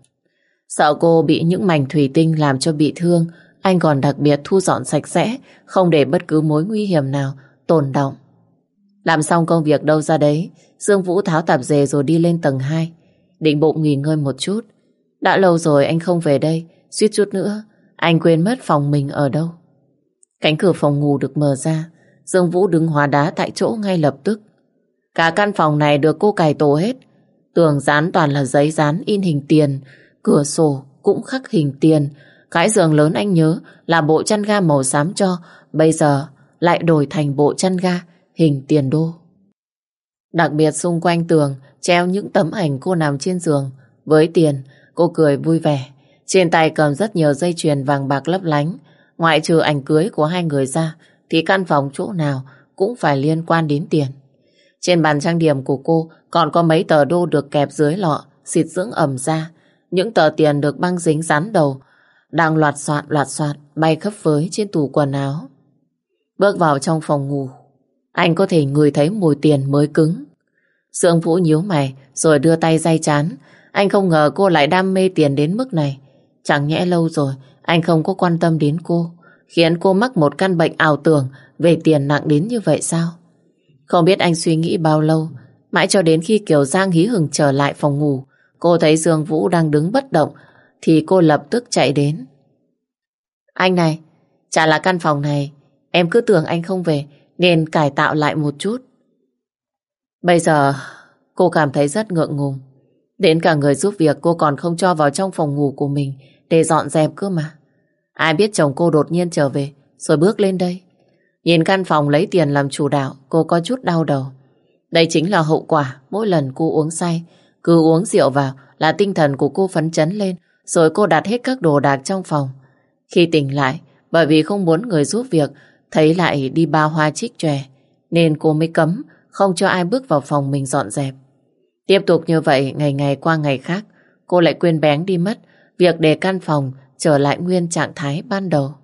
Sợ cô bị những mảnh thủy tinh làm cho bị thương, anh còn đặc biệt thu dọn sạch sẽ, không để bất cứ mối nguy hiểm nào tồn động. Làm xong công việc đâu ra đấy, Dương Vũ tháo tạp dề rồi đi lên tầng 2, định bụng nghỉ ngơi một chút. Đã lâu rồi anh không về đây, suýt chút nữa, anh quên mất phòng mình ở đâu. Cánh cửa phòng ngủ được mở ra, Dương Vũ đứng hóa đá tại chỗ ngay lập tức. Cả căn phòng này được cô cài tổ hết, tường dán toàn là giấy dán in hình tiền, cửa sổ cũng khắc hình tiền. Cái giường lớn anh nhớ là bộ chăn ga màu xám cho, bây giờ lại đổi thành bộ chăn ga hình tiền đô. Đặc biệt xung quanh tường treo những tấm ảnh cô nằm trên giường. Với tiền, cô cười vui vẻ. Trên tay cầm rất nhiều dây chuyền vàng bạc lấp lánh. Ngoại trừ ảnh cưới của hai người ra, thì căn phòng chỗ nào cũng phải liên quan đến tiền. Trên bàn trang điểm của cô còn có mấy tờ đô được kẹp dưới lọ, xịt dưỡng ẩm ra. Những tờ tiền được băng dính dán đầu, đang loạt soạn loạt xoạt bay khắp phới trên tủ quần áo. Bước vào trong phòng ngủ, anh có thể ngửi thấy mùi tiền mới cứng. Dương Vũ nhíu mày rồi đưa tay day chán. Anh không ngờ cô lại đam mê tiền đến mức này. Chẳng nhẽ lâu rồi anh không có quan tâm đến cô, khiến cô mắc một căn bệnh ảo tưởng về tiền nặng đến như vậy sao? Không biết anh suy nghĩ bao lâu, mãi cho đến khi Kiều Giang hí hừng trở lại phòng ngủ, cô thấy Dương Vũ đang đứng bất động, thì cô lập tức chạy đến. Anh này, chả là căn phòng này, em cứ tưởng anh không về, nên cải tạo lại một chút. Bây giờ, cô cảm thấy rất ngượng ngùng. Đến cả người giúp việc cô còn không cho vào trong phòng ngủ của mình để dọn dẹp cơ mà. Ai biết chồng cô đột nhiên trở về, rồi bước lên đây. Nhìn căn phòng lấy tiền làm chủ đạo, cô có chút đau đầu. Đây chính là hậu quả mỗi lần cô uống say. Cứ uống rượu vào là tinh thần của cô phấn chấn lên, rồi cô đặt hết các đồ đạc trong phòng. Khi tỉnh lại, bởi vì không muốn người giúp việc thấy lại đi ba hoa trích chòe, nên cô mới cấm không cho ai bước vào phòng mình dọn dẹp. Tiếp tục như vậy ngày ngày qua ngày khác, cô lại quên bén đi mất việc để căn phòng trở lại nguyên trạng thái ban đầu.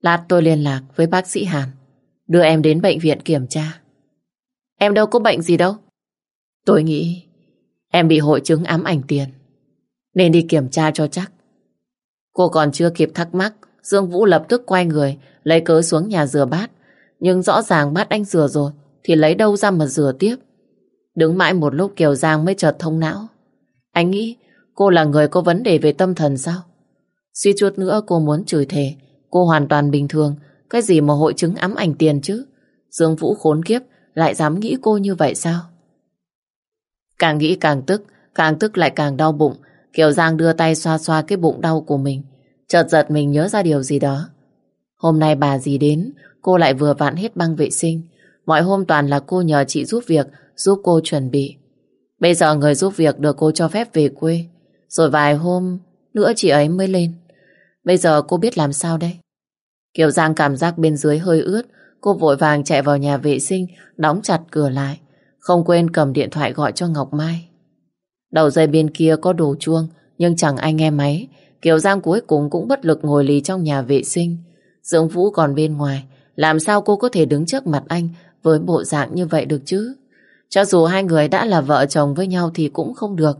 Lát tôi liên lạc với bác sĩ Hàn, đưa em đến bệnh viện kiểm tra. Em đâu có bệnh gì đâu. Tôi nghĩ em bị hội chứng ám ảnh tiền, nên đi kiểm tra cho chắc. Cô còn chưa kịp thắc mắc, Dương Vũ lập tức quay người, lấy cớ xuống nhà rửa bát. Nhưng rõ ràng bát anh rửa rồi, thì lấy đâu ra mà rửa tiếp. Đứng mãi một lúc Kiều Giang mới chợt thông não. Anh nghĩ cô là người có vấn đề về tâm thần sao? Suy chút nữa cô muốn chửi thề, cô hoàn toàn bình thường, cái gì mà hội chứng ám ảnh tiền chứ? Dương Vũ khốn kiếp, lại dám nghĩ cô như vậy sao? Càng nghĩ càng tức, càng tức lại càng đau bụng. Kiều Giang đưa tay xoa xoa cái bụng đau của mình. Chợt giật mình nhớ ra điều gì đó. Hôm nay bà dì đến, cô lại vừa vặn hết băng vệ sinh. Mọi hôm toàn là cô nhờ chị giúp việc, giúp cô chuẩn bị. Bây giờ người giúp việc được cô cho phép về quê. Rồi vài hôm nữa chị ấy mới lên. Bây giờ cô biết làm sao đây? Kiều Giang cảm giác bên dưới hơi ướt. Cô vội vàng chạy vào nhà vệ sinh, đóng chặt cửa lại. Không quên cầm điện thoại gọi cho Ngọc Mai. Đầu dây bên kia có đồ chuông, nhưng chẳng ai nghe máy. Kiều Giang cuối cùng cũng bất lực ngồi lì trong nhà vệ sinh. Dương Vũ còn bên ngoài, làm sao cô có thể đứng trước mặt anh với bộ dạng như vậy được chứ? Cho dù hai người đã là vợ chồng với nhau thì cũng không được.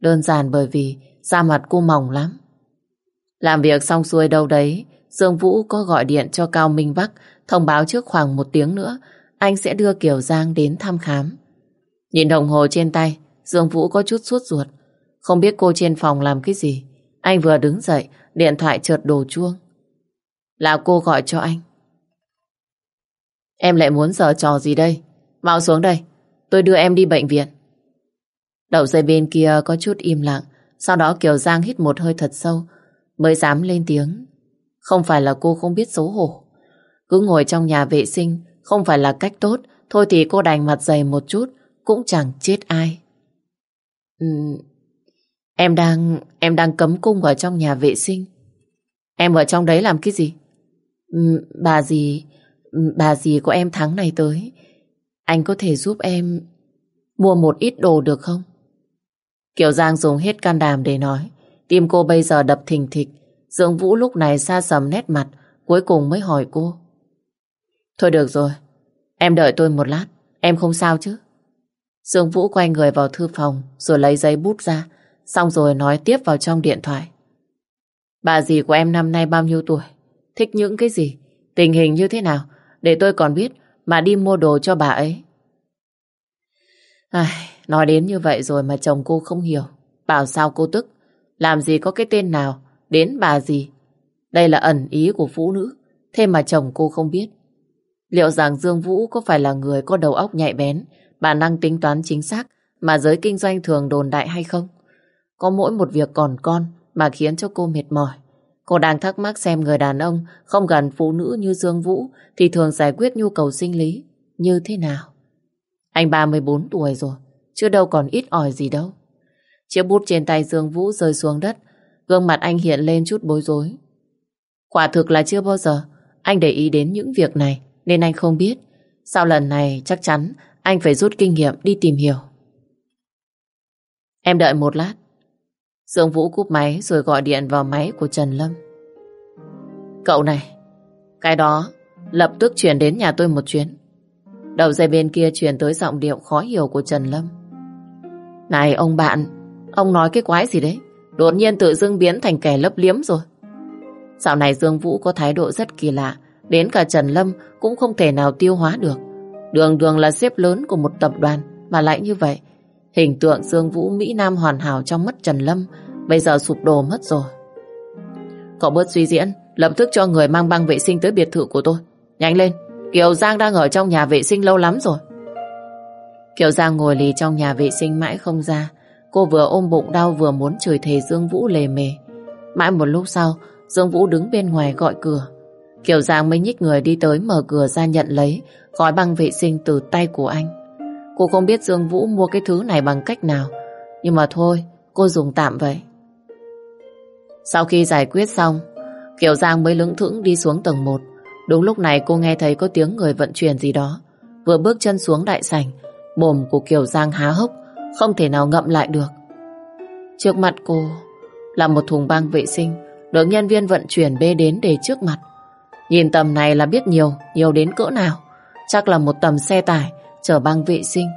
Đơn giản bởi vì da mặt cô mỏng lắm. Làm việc xong xuôi đâu đấy, Dương Vũ có gọi điện cho Cao Minh Bắc thông báo trước khoảng một tiếng nữa anh sẽ đưa Kiều Giang đến thăm khám. Nhìn đồng hồ trên tay, Dương Vũ có chút suốt ruột. Không biết cô trên phòng làm cái gì. Anh vừa đứng dậy, điện thoại chợt đổ chuông. Là cô gọi cho anh. Em lại muốn giở trò gì đây? Mau xuống đây, tôi đưa em đi bệnh viện. Đầu dây bên kia có chút im lặng, sau đó Kiều Giang hít một hơi thật sâu, mới dám lên tiếng. Không phải là cô không biết xấu hổ. Cứ ngồi trong nhà vệ sinh không phải là cách tốt, thôi thì cô đành mặt dày một chút, cũng chẳng chết ai. Ừ, em đang, em đang cấm cung ở trong nhà vệ sinh. Em ở trong đấy làm cái gì? Bà gì, bà gì của em tháng này tới. Anh có thể giúp em mua một ít đồ được không? Kiều Giang dùng hết can đảm để nói. Tim cô bây giờ đập thình thịch. Dương Vũ lúc này xa sầm nét mặt, cuối cùng mới hỏi cô. Thôi được rồi, em đợi tôi một lát, em không sao chứ? Dương Vũ quay người vào thư phòng rồi lấy giấy bút ra, xong rồi nói tiếp vào trong điện thoại. Bà dì của em năm nay bao nhiêu tuổi? Thích những cái gì? Tình hình như thế nào? Để tôi còn biết mà đi mua đồ cho bà ấy. Ai, nói đến như vậy rồi mà chồng cô không hiểu. Bảo sao cô tức? Làm gì có cái tên nào đến bà gì? Đây là ẩn ý của phụ nữ, thế mà chồng cô không biết. Liệu rằng Dương Vũ có phải là người có đầu óc nhạy bén, bản năng tính toán chính xác mà giới kinh doanh thường đồn đại hay không? Có mỗi một việc còn con mà khiến cho cô mệt mỏi. Cô đang thắc mắc xem người đàn ông không gần phụ nữ như Dương Vũ thì thường giải quyết nhu cầu sinh lý như thế nào. Anh 34 tuổi rồi, chưa đâu còn ít ỏi gì đâu. Chiếc bút trên tay Dương Vũ rơi xuống đất, gương mặt anh hiện lên chút bối rối. Quả thực là chưa bao giờ anh để ý đến những việc này nên anh không biết. Sau lần này chắc chắn anh phải rút kinh nghiệm đi tìm hiểu. Em đợi một lát. Dương Vũ cúp máy rồi gọi điện vào máy của Trần Lâm. Cậu này, cái đó lập tức chuyển đến nhà tôi một chuyến. Đầu dây bên kia truyền tới giọng điệu khó hiểu của Trần Lâm. Này ông bạn, ông nói cái quái gì đấy? Đột nhiên tự dưng biến thành kẻ lấp liếm rồi. Dạo này Dương Vũ có thái độ rất kỳ lạ, đến cả Trần Lâm cũng không thể nào tiêu hóa được. Đường đường là xếp lớn của một tập đoàn mà lại như vậy. Hình tượng Dương Vũ Mỹ Nam hoàn hảo trong mắt Trần Lâm bây giờ sụp đổ mất rồi. Cậu bớt suy diễn, lập tức cho người mang băng vệ sinh tới biệt thự của tôi. Nhanh lên, Kiều Giang đang ở trong nhà vệ sinh lâu lắm rồi. Kiều Giang ngồi lì trong nhà vệ sinh mãi không ra. Cô vừa ôm bụng đau vừa muốn chửi thề Dương Vũ lề mề. Mãi một lúc sau, Dương Vũ đứng bên ngoài gọi cửa. Kiều Giang mới nhích người đi tới mở cửa ra nhận lấy gói băng vệ sinh từ tay của anh. Cô không biết Dương Vũ mua cái thứ này bằng cách nào. Nhưng mà thôi, cô dùng tạm vậy. Sau khi giải quyết xong, Kiều Giang mới lững thững đi xuống tầng 1. Đúng lúc này cô nghe thấy có tiếng người vận chuyển gì đó. Vừa bước chân xuống đại sảnh, mồm của Kiều Giang há hốc, không thể nào ngậm lại được. Trước mặt cô là một thùng băng vệ sinh được nhân viên vận chuyển bê đến để trước mặt. Nhìn tầm này là biết nhiều, nhiều đến cỡ nào. Chắc là một tầm xe tải chở băng vệ sinh.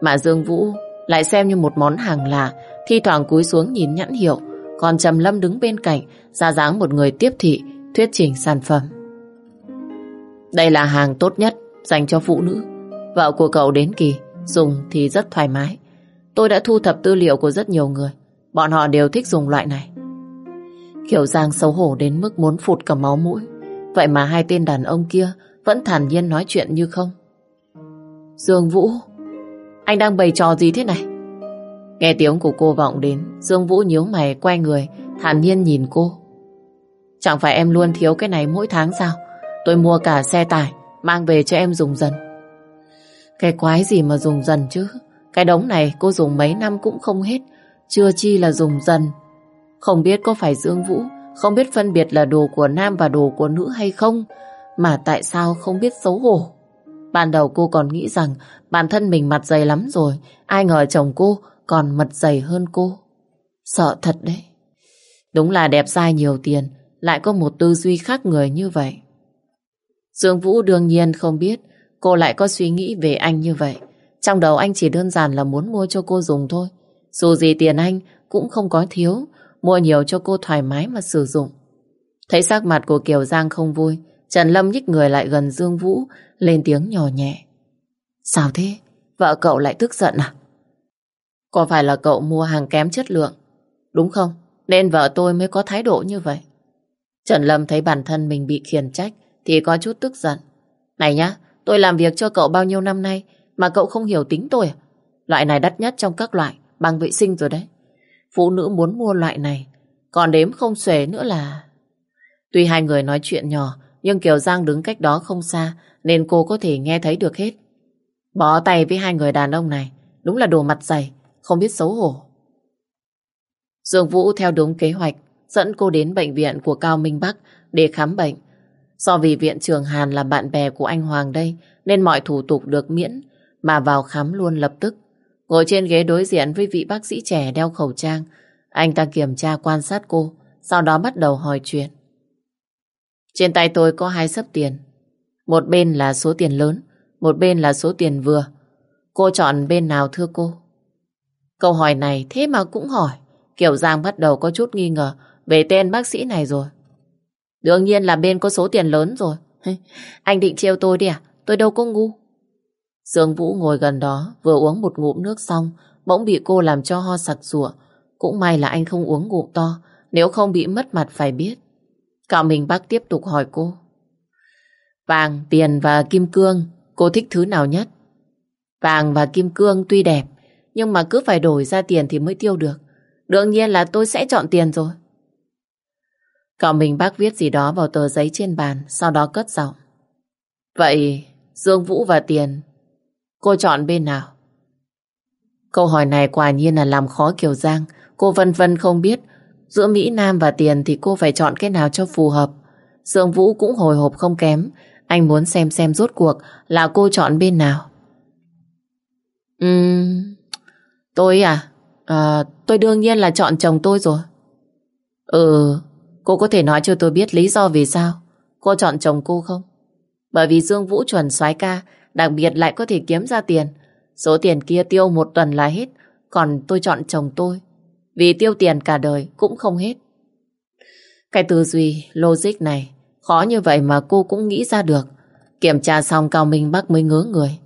Mà Dương Vũ lại xem như một món hàng lạ, thi thoảng cúi xuống nhìn nhãn hiệu, còn Trầm Lâm đứng bên cạnh, ra dáng một người tiếp thị, thuyết trình sản phẩm. Đây là hàng tốt nhất dành cho phụ nữ. Vợ của cậu đến kỳ, dùng thì rất thoải mái. Tôi đã thu thập tư liệu của rất nhiều người. Bọn họ đều thích dùng loại này. Kiểu Giang xấu hổ đến mức muốn phụt cả máu mũi. Vậy mà hai tên đàn ông kia vẫn thản nhiên nói chuyện như không. Dương Vũ, anh đang bày trò gì thế này? Nghe tiếng của cô vọng đến, Dương Vũ nhíu mày quay người, thản nhiên nhìn cô. Chẳng phải em luôn thiếu cái này mỗi tháng sao? Tôi mua cả xe tải, mang về cho em dùng dần. Cái quái gì mà dùng dần chứ? Cái đống này cô dùng mấy năm cũng không hết, chưa chi là dùng dần. Không biết có phải Dương Vũ, không biết phân biệt là đồ của nam và đồ của nữ hay không, mà tại sao không biết xấu hổ. Ban đầu cô còn nghĩ rằng bản thân mình mặt dày lắm rồi, ai ngờ chồng cô còn mật dày hơn cô. Sợ thật đấy. Đúng là đẹp trai nhiều tiền, lại có một tư duy khác người như vậy. Dương Vũ đương nhiên không biết cô lại có suy nghĩ về anh như vậy. Trong đầu anh chỉ đơn giản là muốn mua cho cô dùng thôi. Dù gì tiền anh cũng không có thiếu, mua nhiều cho cô thoải mái mà sử dụng. Thấy sắc mặt của Kiều Giang không vui, Trần Lâm nhích người lại gần Dương Vũ, lên tiếng nhỏ nhẹ. Sao thế? Vợ cậu lại tức giận à? Có phải là cậu mua hàng kém chất lượng? Đúng không? Nên vợ tôi mới có thái độ như vậy. Trần Lâm thấy bản thân mình bị khiển trách thì có chút tức giận. Này nhá, tôi làm việc cho cậu bao nhiêu năm nay mà cậu không hiểu tính tôi à? Loại này đắt nhất trong các loại bằng vệ sinh rồi đấy. Phụ nữ muốn mua loại này, còn đếm không xuể nữa là... Tuy hai người nói chuyện nhỏ, nhưng Kiều Giang đứng cách đó không xa, nên cô có thể nghe thấy được hết. Bỏ tay với hai người đàn ông này, đúng là đồ mặt dày, không biết xấu hổ. Dương Vũ theo đúng kế hoạch, dẫn cô đến bệnh viện của Cao Minh Bắc để khám bệnh. Do vì viện trường Hàn là bạn bè của anh Hoàng đây, nên mọi thủ tục được miễn, mà vào khám luôn lập tức. Ngồi trên ghế đối diện với vị bác sĩ trẻ đeo khẩu trang, anh ta kiểm tra quan sát cô, sau đó bắt đầu hỏi chuyện. Trên tay tôi có hai sấp tiền. Một bên là số tiền lớn, một bên là số tiền vừa. Cô chọn bên nào thưa cô? Câu hỏi này thế mà cũng hỏi. Kiều Giang bắt đầu có chút nghi ngờ về tên bác sĩ này rồi. Đương nhiên là bên có số tiền lớn rồi. Anh định trêu tôi đi à? Tôi đâu có ngu. Dương Vũ ngồi gần đó, vừa uống một ngụm nước xong, bỗng bị cô làm cho ho sặc sụa. Cũng may là anh không uống ngụm to, nếu không bị mất mặt phải biết. Cao mình bác tiếp tục hỏi cô. Vàng, tiền và kim cương, cô thích thứ nào nhất? Vàng và kim cương tuy đẹp, nhưng mà cứ phải đổi ra tiền thì mới tiêu được. Đương nhiên là tôi sẽ chọn tiền rồi. Cậu mình bác viết gì đó vào tờ giấy trên bàn, sau đó cất giọng. Vậy, Dương Vũ và tiền, cô chọn bên nào? Câu hỏi này quả nhiên là làm khó Kiều Giang. Cô vân vân không biết giữa Mỹ Nam và tiền thì cô phải chọn cái nào cho phù hợp. Dương Vũ cũng hồi hộp không kém. Anh muốn xem xem rốt cuộc là cô chọn bên nào. Ừm... tôi à? à? Tôi đương nhiên là chọn chồng tôi rồi. Ừ, cô có thể nói cho tôi biết lý do vì sao cô chọn chồng cô không? Bởi vì Dương Vũ chuẩn soái ca, đặc biệt lại có thể kiếm ra tiền. Số tiền kia tiêu một tuần là hết, còn tôi chọn chồng tôi. Vì tiêu tiền cả đời cũng không hết. Cái tư duy, logic này, khó như vậy mà cô cũng nghĩ ra được. Kiểm tra xong Cao Minh Bắc mới ngớ người.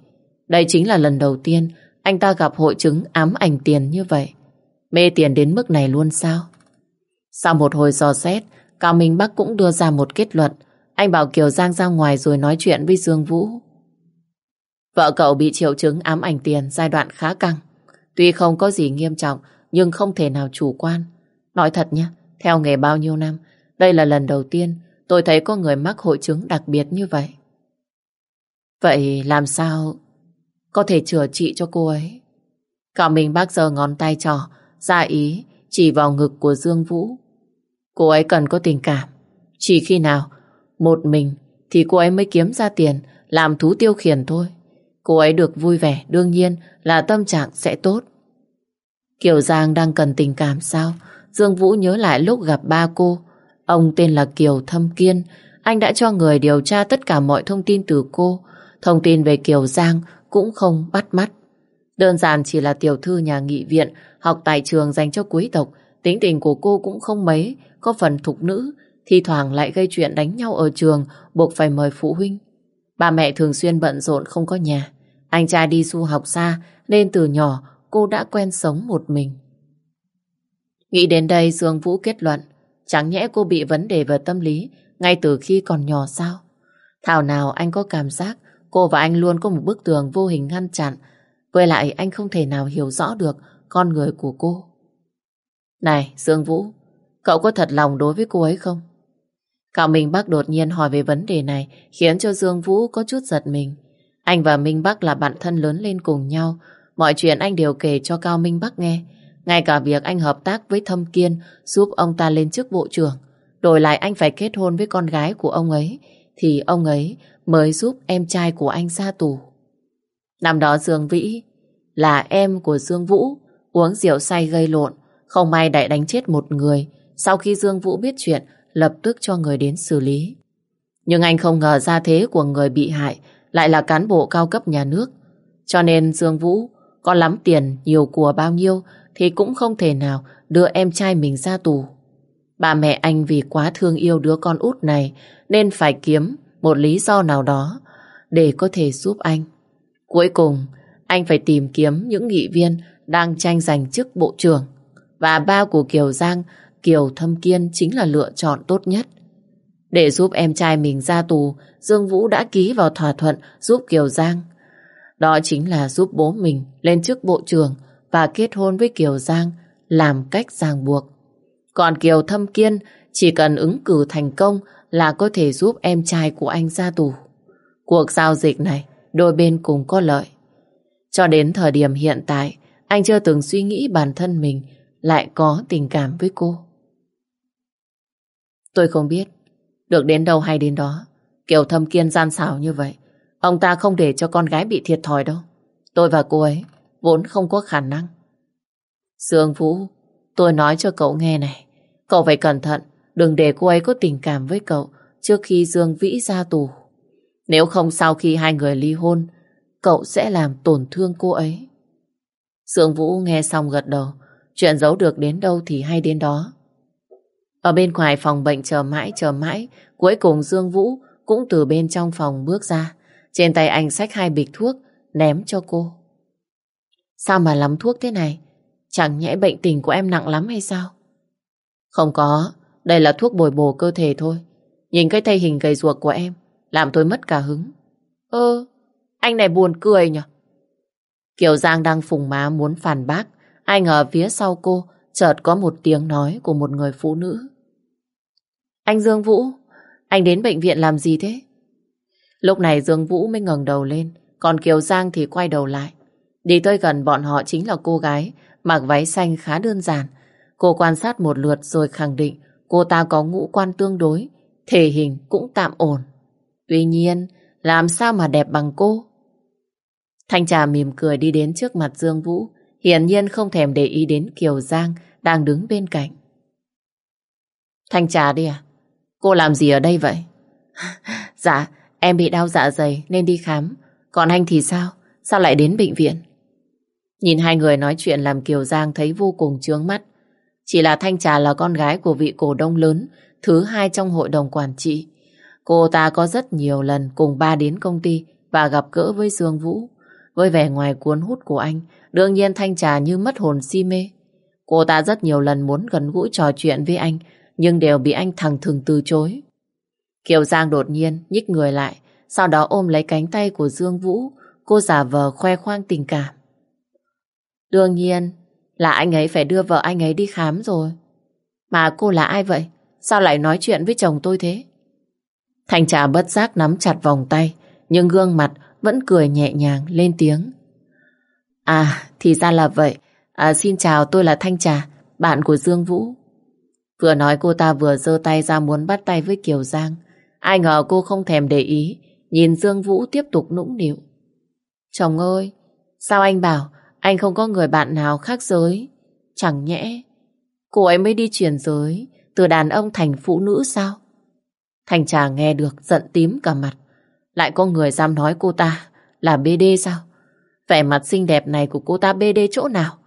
Đây chính là lần đầu tiên anh ta gặp hội chứng ám ảnh tiền như vậy. Mê tiền đến mức này luôn sao? Sau một hồi dò xét, Cao Minh Bắc cũng đưa ra một kết luận. Anh bảo Kiều Giang ra ngoài rồi nói chuyện với Dương Vũ. Vợ cậu bị triệu chứng ám ảnh tiền giai đoạn khá căng. Tuy không có gì nghiêm trọng, nhưng không thể nào chủ quan. Nói thật nhé, theo nghề bao nhiêu năm, đây là lần đầu tiên tôi thấy có người mắc hội chứng đặc biệt như vậy. Vậy làm sao có thể chữa trị cho cô ấy? Cả mình bác giờ ngón tay trò ra ý, chỉ vào ngực của Dương Vũ. Cô ấy cần có tình cảm. Chỉ khi nào một mình thì cô ấy mới kiếm ra tiền làm thú tiêu khiển thôi. Cô ấy được vui vẻ đương nhiên là tâm trạng sẽ tốt. Kiều Giang đang cần tình cảm sao? Dương Vũ nhớ lại lúc gặp ba cô. Ông tên là Kiều Thâm Kiên. Anh đã cho người điều tra tất cả mọi thông tin từ cô. Thông tin về Kiều Giang cũng không bắt mắt. Đơn giản chỉ là tiểu thư nhà nghị viện, học tại trường dành cho quý tộc. Tính tình của cô cũng không mấy, có phần thục nữ. Thì thoảng lại gây chuyện đánh nhau ở trường, buộc phải mời phụ huynh. Ba mẹ thường xuyên bận rộn không có nhà. Anh trai đi du học xa, nên từ nhỏ cô đã quen sống một mình. Nghĩ đến đây Dương Vũ kết luận, chẳng nhẽ cô bị vấn đề về tâm lý ngay từ khi còn nhỏ sao? Thảo nào anh có cảm giác cô và anh luôn có một bức tường vô hình ngăn chặn, với lại anh không thể nào hiểu rõ được con người của cô. Này, Dương Vũ, cậu có thật lòng đối với cô ấy không? Cao Minh Bắc đột nhiên hỏi về vấn đề này khiến cho Dương Vũ có chút giật mình. Anh và Minh Bắc là bạn thân lớn lên cùng nhau, Mọi chuyện anh đều kể cho Cao Minh Bắc nghe. Ngay cả việc anh hợp tác với Thâm Kiên giúp ông ta lên chức bộ trưởng. Đổi lại anh phải kết hôn với con gái của ông ấy, thì ông ấy mới giúp em trai của anh ra tù. Năm đó Dương Vĩ là em của Dương Vũ, uống rượu say gây lộn, không may đại đánh chết một người sau khi Dương Vũ biết chuyện, lập tức cho người đến xử lý. Nhưng anh không ngờ ra thế của người bị hại lại là cán bộ cao cấp nhà nước cho nên Dương Vũ có lắm tiền, nhiều của bao nhiêu thì cũng không thể nào đưa em trai mình ra tù. Bà mẹ anh vì quá thương yêu đứa con út này nên phải kiếm một lý do nào đó để có thể giúp anh. Cuối cùng, anh phải tìm kiếm những nghị viên đang tranh giành chức bộ trưởng. Và ba của Kiều Giang, Kiều Thâm Kiên chính là lựa chọn tốt nhất. Để giúp em trai mình ra tù, Dương Vũ đã ký vào thỏa thuận giúp Kiều Giang đó chính là giúp bố mình lên chức bộ trưởng và kết hôn với Kiều Giang làm cách ràng buộc. Còn Kiều Thâm Kiên chỉ cần ứng cử thành công là có thể giúp em trai của anh ra tù. Cuộc giao dịch này đôi bên cùng có lợi. Cho đến thời điểm hiện tại, anh chưa từng suy nghĩ bản thân mình lại có tình cảm với cô. Tôi không biết, được đến đâu hay đến đó. Kiều Thâm Kiên gian xảo như vậy, ông ta không để cho con gái bị thiệt thòi đâu. Tôi và cô ấy vốn không có khả năng. Dương Vũ, tôi nói cho cậu nghe này, cậu phải cẩn thận, đừng để cô ấy có tình cảm với cậu trước khi Dương Vĩ ra tù. Nếu không sau khi hai người ly hôn, cậu sẽ làm tổn thương cô ấy. Dương Vũ nghe xong gật đầu, chuyện giấu được đến đâu thì hay đến đó. Ở bên ngoài phòng bệnh chờ mãi chờ mãi, cuối cùng Dương Vũ cũng từ bên trong phòng bước ra. Trên tay anh xách hai bịch thuốc, ném cho cô. Sao mà lắm thuốc thế này? Chẳng nhẽ bệnh tình của em nặng lắm hay sao? Không có, đây là thuốc bồi bổ cơ thể thôi. Nhìn cái tay hình gầy ruột của em, làm tôi mất cả hứng. Ơ, anh này buồn cười nhỉ? Kiều Giang đang phùng má muốn phản bác, ai ngờ phía sau cô chợt có một tiếng nói của một người phụ nữ. Anh Dương Vũ, anh đến bệnh viện làm gì thế? Lúc này Dương Vũ mới ngẩng đầu lên, còn Kiều Giang thì quay đầu lại. Đi tới gần bọn họ chính là cô gái mặc váy xanh khá đơn giản. Cô quan sát một lượt rồi khẳng định cô ta có ngũ quan tương đối, thể hình cũng tạm ổn. Tuy nhiên, làm sao mà đẹp bằng cô? Thanh Trà mỉm cười đi đến trước mặt Dương Vũ, hiển nhiên không thèm để ý đến Kiều Giang đang đứng bên cạnh. Thanh Trà đi à? Cô làm gì ở đây vậy? dạ, em bị đau dạ dày nên đi khám. Còn anh thì sao? Sao lại đến bệnh viện? Nhìn hai người nói chuyện làm Kiều Giang thấy vô cùng chướng mắt. Chỉ là Thanh Trà là con gái của vị cổ đông lớn, thứ hai trong hội đồng quản trị. Cô ta có rất nhiều lần cùng ba đến công ty và gặp gỡ với Dương Vũ. Với vẻ ngoài cuốn hút của anh, đương nhiên Thanh Trà như mất hồn si mê. Cô ta rất nhiều lần muốn gần gũi trò chuyện với anh, nhưng đều bị anh thẳng thừng từ chối. Kiều Giang đột nhiên nhích người lại, sau đó ôm lấy cánh tay của Dương Vũ, cô giả vờ khoe khoang tình cảm. Đương nhiên là anh ấy phải đưa vợ anh ấy đi khám rồi. Mà cô là ai vậy? Sao lại nói chuyện với chồng tôi thế? Thanh trà bất giác nắm chặt vòng tay, nhưng gương mặt vẫn cười nhẹ nhàng lên tiếng. À, thì ra là vậy. À, xin chào, tôi là Thanh Trà, bạn của Dương Vũ. Vừa nói cô ta vừa giơ tay ra muốn bắt tay với Kiều Giang. Ai ngờ cô không thèm để ý, nhìn Dương Vũ tiếp tục nũng nịu. Chồng ơi, sao anh bảo anh không có người bạn nào khác giới? Chẳng nhẽ cô ấy mới đi chuyển giới từ đàn ông thành phụ nữ sao? Thành trà nghe được giận tím cả mặt. Lại có người dám nói cô ta là BD sao? Vẻ mặt xinh đẹp này của cô ta BD chỗ nào?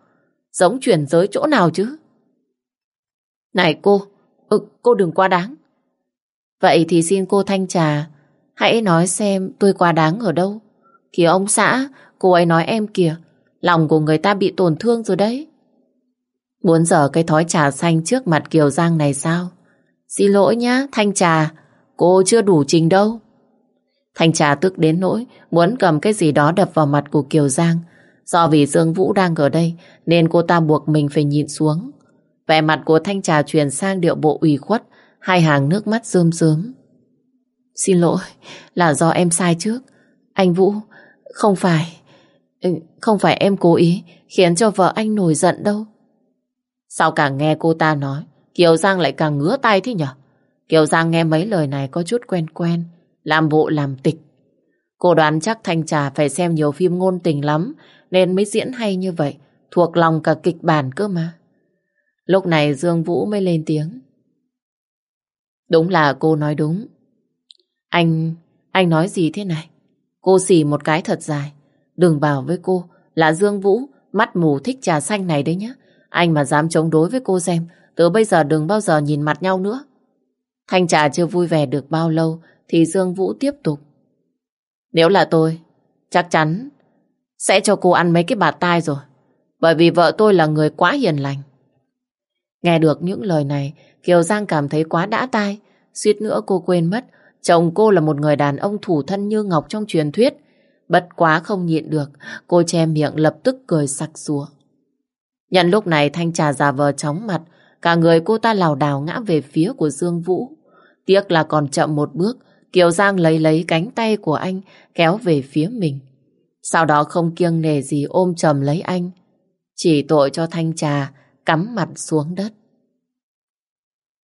Giống chuyển giới chỗ nào chứ? Này cô, ừ, cô đừng quá đáng. Vậy thì xin cô Thanh Trà, hãy nói xem tôi quá đáng ở đâu. Kìa ông xã, cô ấy nói em kìa, lòng của người ta bị tổn thương rồi đấy. Muốn dở cái thói trà xanh trước mặt Kiều Giang này sao? Xin lỗi nhá, Thanh Trà, cô chưa đủ trình đâu. Thanh Trà tức đến nỗi muốn cầm cái gì đó đập vào mặt của Kiều Giang. Do vì Dương Vũ đang ở đây nên cô ta buộc mình phải nhìn xuống. Vẻ mặt của Thanh Trà chuyển sang điệu bộ ủy khuất, hai hàng nước mắt rơm rớm. Xin lỗi, là do em sai trước. Anh Vũ, không phải, ừ, không phải em cố ý khiến cho vợ anh nổi giận đâu. Sao càng nghe cô ta nói, Kiều Giang lại càng ngứa tay thế nhở? Kiều Giang nghe mấy lời này có chút quen quen, làm bộ làm tịch. Cô đoán chắc Thanh Trà phải xem nhiều phim ngôn tình lắm, nên mới diễn hay như vậy, thuộc lòng cả kịch bản cơ mà. Lúc này Dương Vũ mới lên tiếng. Đúng là cô nói đúng. Anh, anh nói gì thế này? Cô xì một cái thật dài. Đừng bảo với cô là Dương Vũ mắt mù thích trà xanh này đấy nhé. Anh mà dám chống đối với cô xem, từ bây giờ đừng bao giờ nhìn mặt nhau nữa. Thanh trà chưa vui vẻ được bao lâu thì Dương Vũ tiếp tục. Nếu là tôi, chắc chắn sẽ cho cô ăn mấy cái bạt tai rồi. Bởi vì vợ tôi là người quá hiền lành. Nghe được những lời này, Kiều Giang cảm thấy quá đã tai. Suýt nữa cô quên mất, chồng cô là một người đàn ông thủ thân như ngọc trong truyền thuyết. Bất quá không nhịn được, cô che miệng lập tức cười sặc sùa. Nhận lúc này Thanh Trà già vờ chóng mặt, cả người cô ta lảo đảo ngã về phía của Dương Vũ. Tiếc là còn chậm một bước, Kiều Giang lấy lấy cánh tay của anh kéo về phía mình. Sau đó không kiêng nề gì ôm chầm lấy anh. Chỉ tội cho Thanh Trà cắm mặt xuống đất.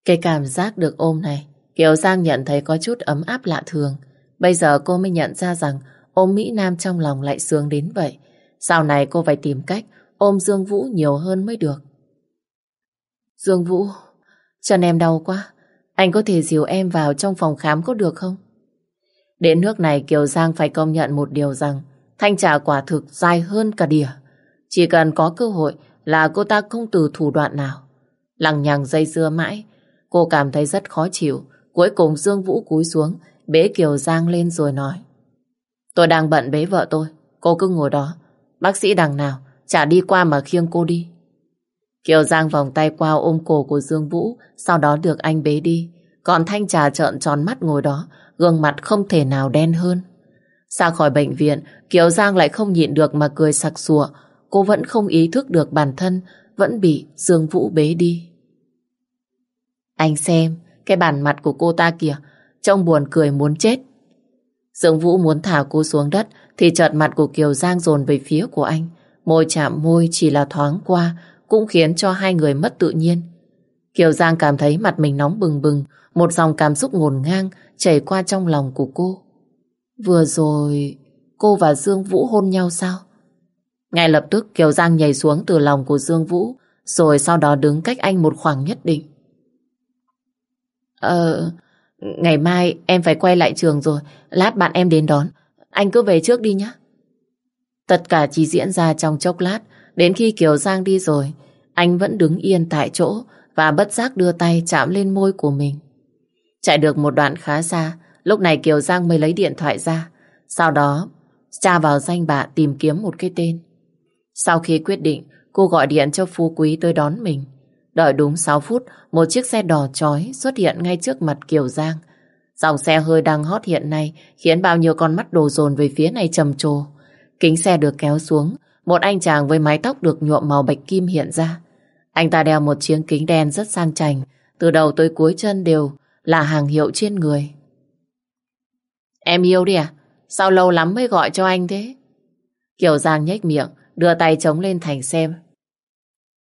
Cái cảm giác được ôm này, Kiều Giang nhận thấy có chút ấm áp lạ thường. Bây giờ cô mới nhận ra rằng ôm Mỹ Nam trong lòng lại sướng đến vậy. Sau này cô phải tìm cách ôm Dương Vũ nhiều hơn mới được. Dương Vũ, chân em đau quá. Anh có thể dìu em vào trong phòng khám có được không? Đến nước này Kiều Giang phải công nhận một điều rằng thanh trà quả thực dài hơn cả đỉa. Chỉ cần có cơ hội là cô ta không từ thủ đoạn nào. Lằng nhằng dây dưa mãi, cô cảm thấy rất khó chịu. Cuối cùng Dương Vũ cúi xuống, bế Kiều Giang lên rồi nói. Tôi đang bận bế vợ tôi, cô cứ ngồi đó. Bác sĩ đằng nào, chả đi qua mà khiêng cô đi. Kiều Giang vòng tay qua ôm cổ của Dương Vũ, sau đó được anh bế đi. Còn Thanh Trà trợn tròn mắt ngồi đó, gương mặt không thể nào đen hơn. Ra khỏi bệnh viện, Kiều Giang lại không nhịn được mà cười sặc sụa. Cô vẫn không ý thức được bản thân, vẫn bị Dương Vũ bế đi. Anh xem, cái bản mặt của cô ta kìa, trông buồn cười muốn chết. Dương Vũ muốn thả cô xuống đất, thì chợt mặt của Kiều Giang dồn về phía của anh. Môi chạm môi chỉ là thoáng qua, cũng khiến cho hai người mất tự nhiên. Kiều Giang cảm thấy mặt mình nóng bừng bừng, một dòng cảm xúc ngổn ngang chảy qua trong lòng của cô. Vừa rồi, cô và Dương Vũ hôn nhau sao? Ngay lập tức Kiều Giang nhảy xuống từ lòng của Dương Vũ, rồi sau đó đứng cách anh một khoảng nhất định. Ờ, ngày mai em phải quay lại trường rồi, lát bạn em đến đón. Anh cứ về trước đi nhé. Tất cả chỉ diễn ra trong chốc lát, đến khi Kiều Giang đi rồi, anh vẫn đứng yên tại chỗ và bất giác đưa tay chạm lên môi của mình. Chạy được một đoạn khá xa, lúc này Kiều Giang mới lấy điện thoại ra. Sau đó, tra vào danh bạ tìm kiếm một cái tên. Sau khi quyết định, cô gọi điện cho Phú Quý tới đón mình. Đợi đúng 6 phút, một chiếc xe đỏ chói xuất hiện ngay trước mặt Kiều Giang. Dòng xe hơi đang hot hiện nay khiến bao nhiêu con mắt đồ dồn về phía này trầm trồ. Kính xe được kéo xuống, một anh chàng với mái tóc được nhuộm màu bạch kim hiện ra. Anh ta đeo một chiếc kính đen rất sang chảnh, từ đầu tới cuối chân đều là hàng hiệu trên người. Em yêu đi à? Sao lâu lắm mới gọi cho anh thế? Kiều Giang nhếch miệng, đưa tay chống lên thành xem.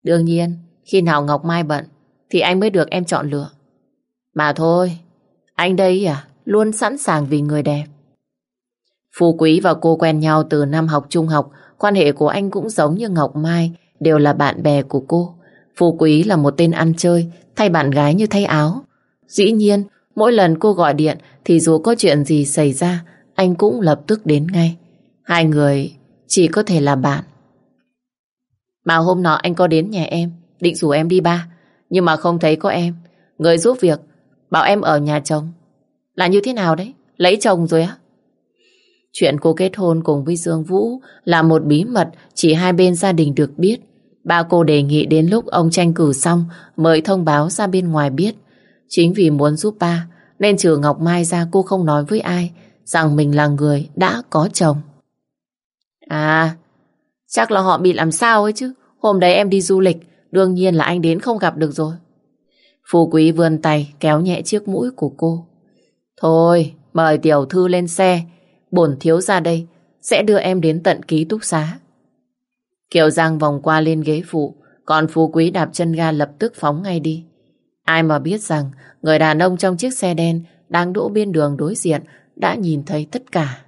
Đương nhiên, khi nào Ngọc Mai bận, thì anh mới được em chọn lựa. Mà thôi, anh đây à, luôn sẵn sàng vì người đẹp. Phú Quý và cô quen nhau từ năm học trung học, quan hệ của anh cũng giống như Ngọc Mai, đều là bạn bè của cô. Phú Quý là một tên ăn chơi, thay bạn gái như thay áo. Dĩ nhiên, mỗi lần cô gọi điện thì dù có chuyện gì xảy ra, anh cũng lập tức đến ngay. Hai người chỉ có thể là bạn. Mà hôm nọ anh có đến nhà em, định rủ em đi ba, nhưng mà không thấy có em. Người giúp việc, bảo em ở nhà chồng. Là như thế nào đấy? Lấy chồng rồi á? Chuyện cô kết hôn cùng với Dương Vũ là một bí mật chỉ hai bên gia đình được biết. Ba cô đề nghị đến lúc ông tranh cử xong mới thông báo ra bên ngoài biết. Chính vì muốn giúp ba nên trừ Ngọc Mai ra cô không nói với ai rằng mình là người đã có chồng. À, chắc là họ bị làm sao ấy chứ. Hôm đấy em đi du lịch, đương nhiên là anh đến không gặp được rồi. Phú Quý vươn tay kéo nhẹ chiếc mũi của cô. Thôi, mời tiểu thư lên xe, bổn thiếu ra đây sẽ đưa em đến tận ký túc xá. Kiều Giang vòng qua lên ghế phụ, còn Phú Quý đạp chân ga lập tức phóng ngay đi. Ai mà biết rằng người đàn ông trong chiếc xe đen đang đỗ bên đường đối diện đã nhìn thấy tất cả.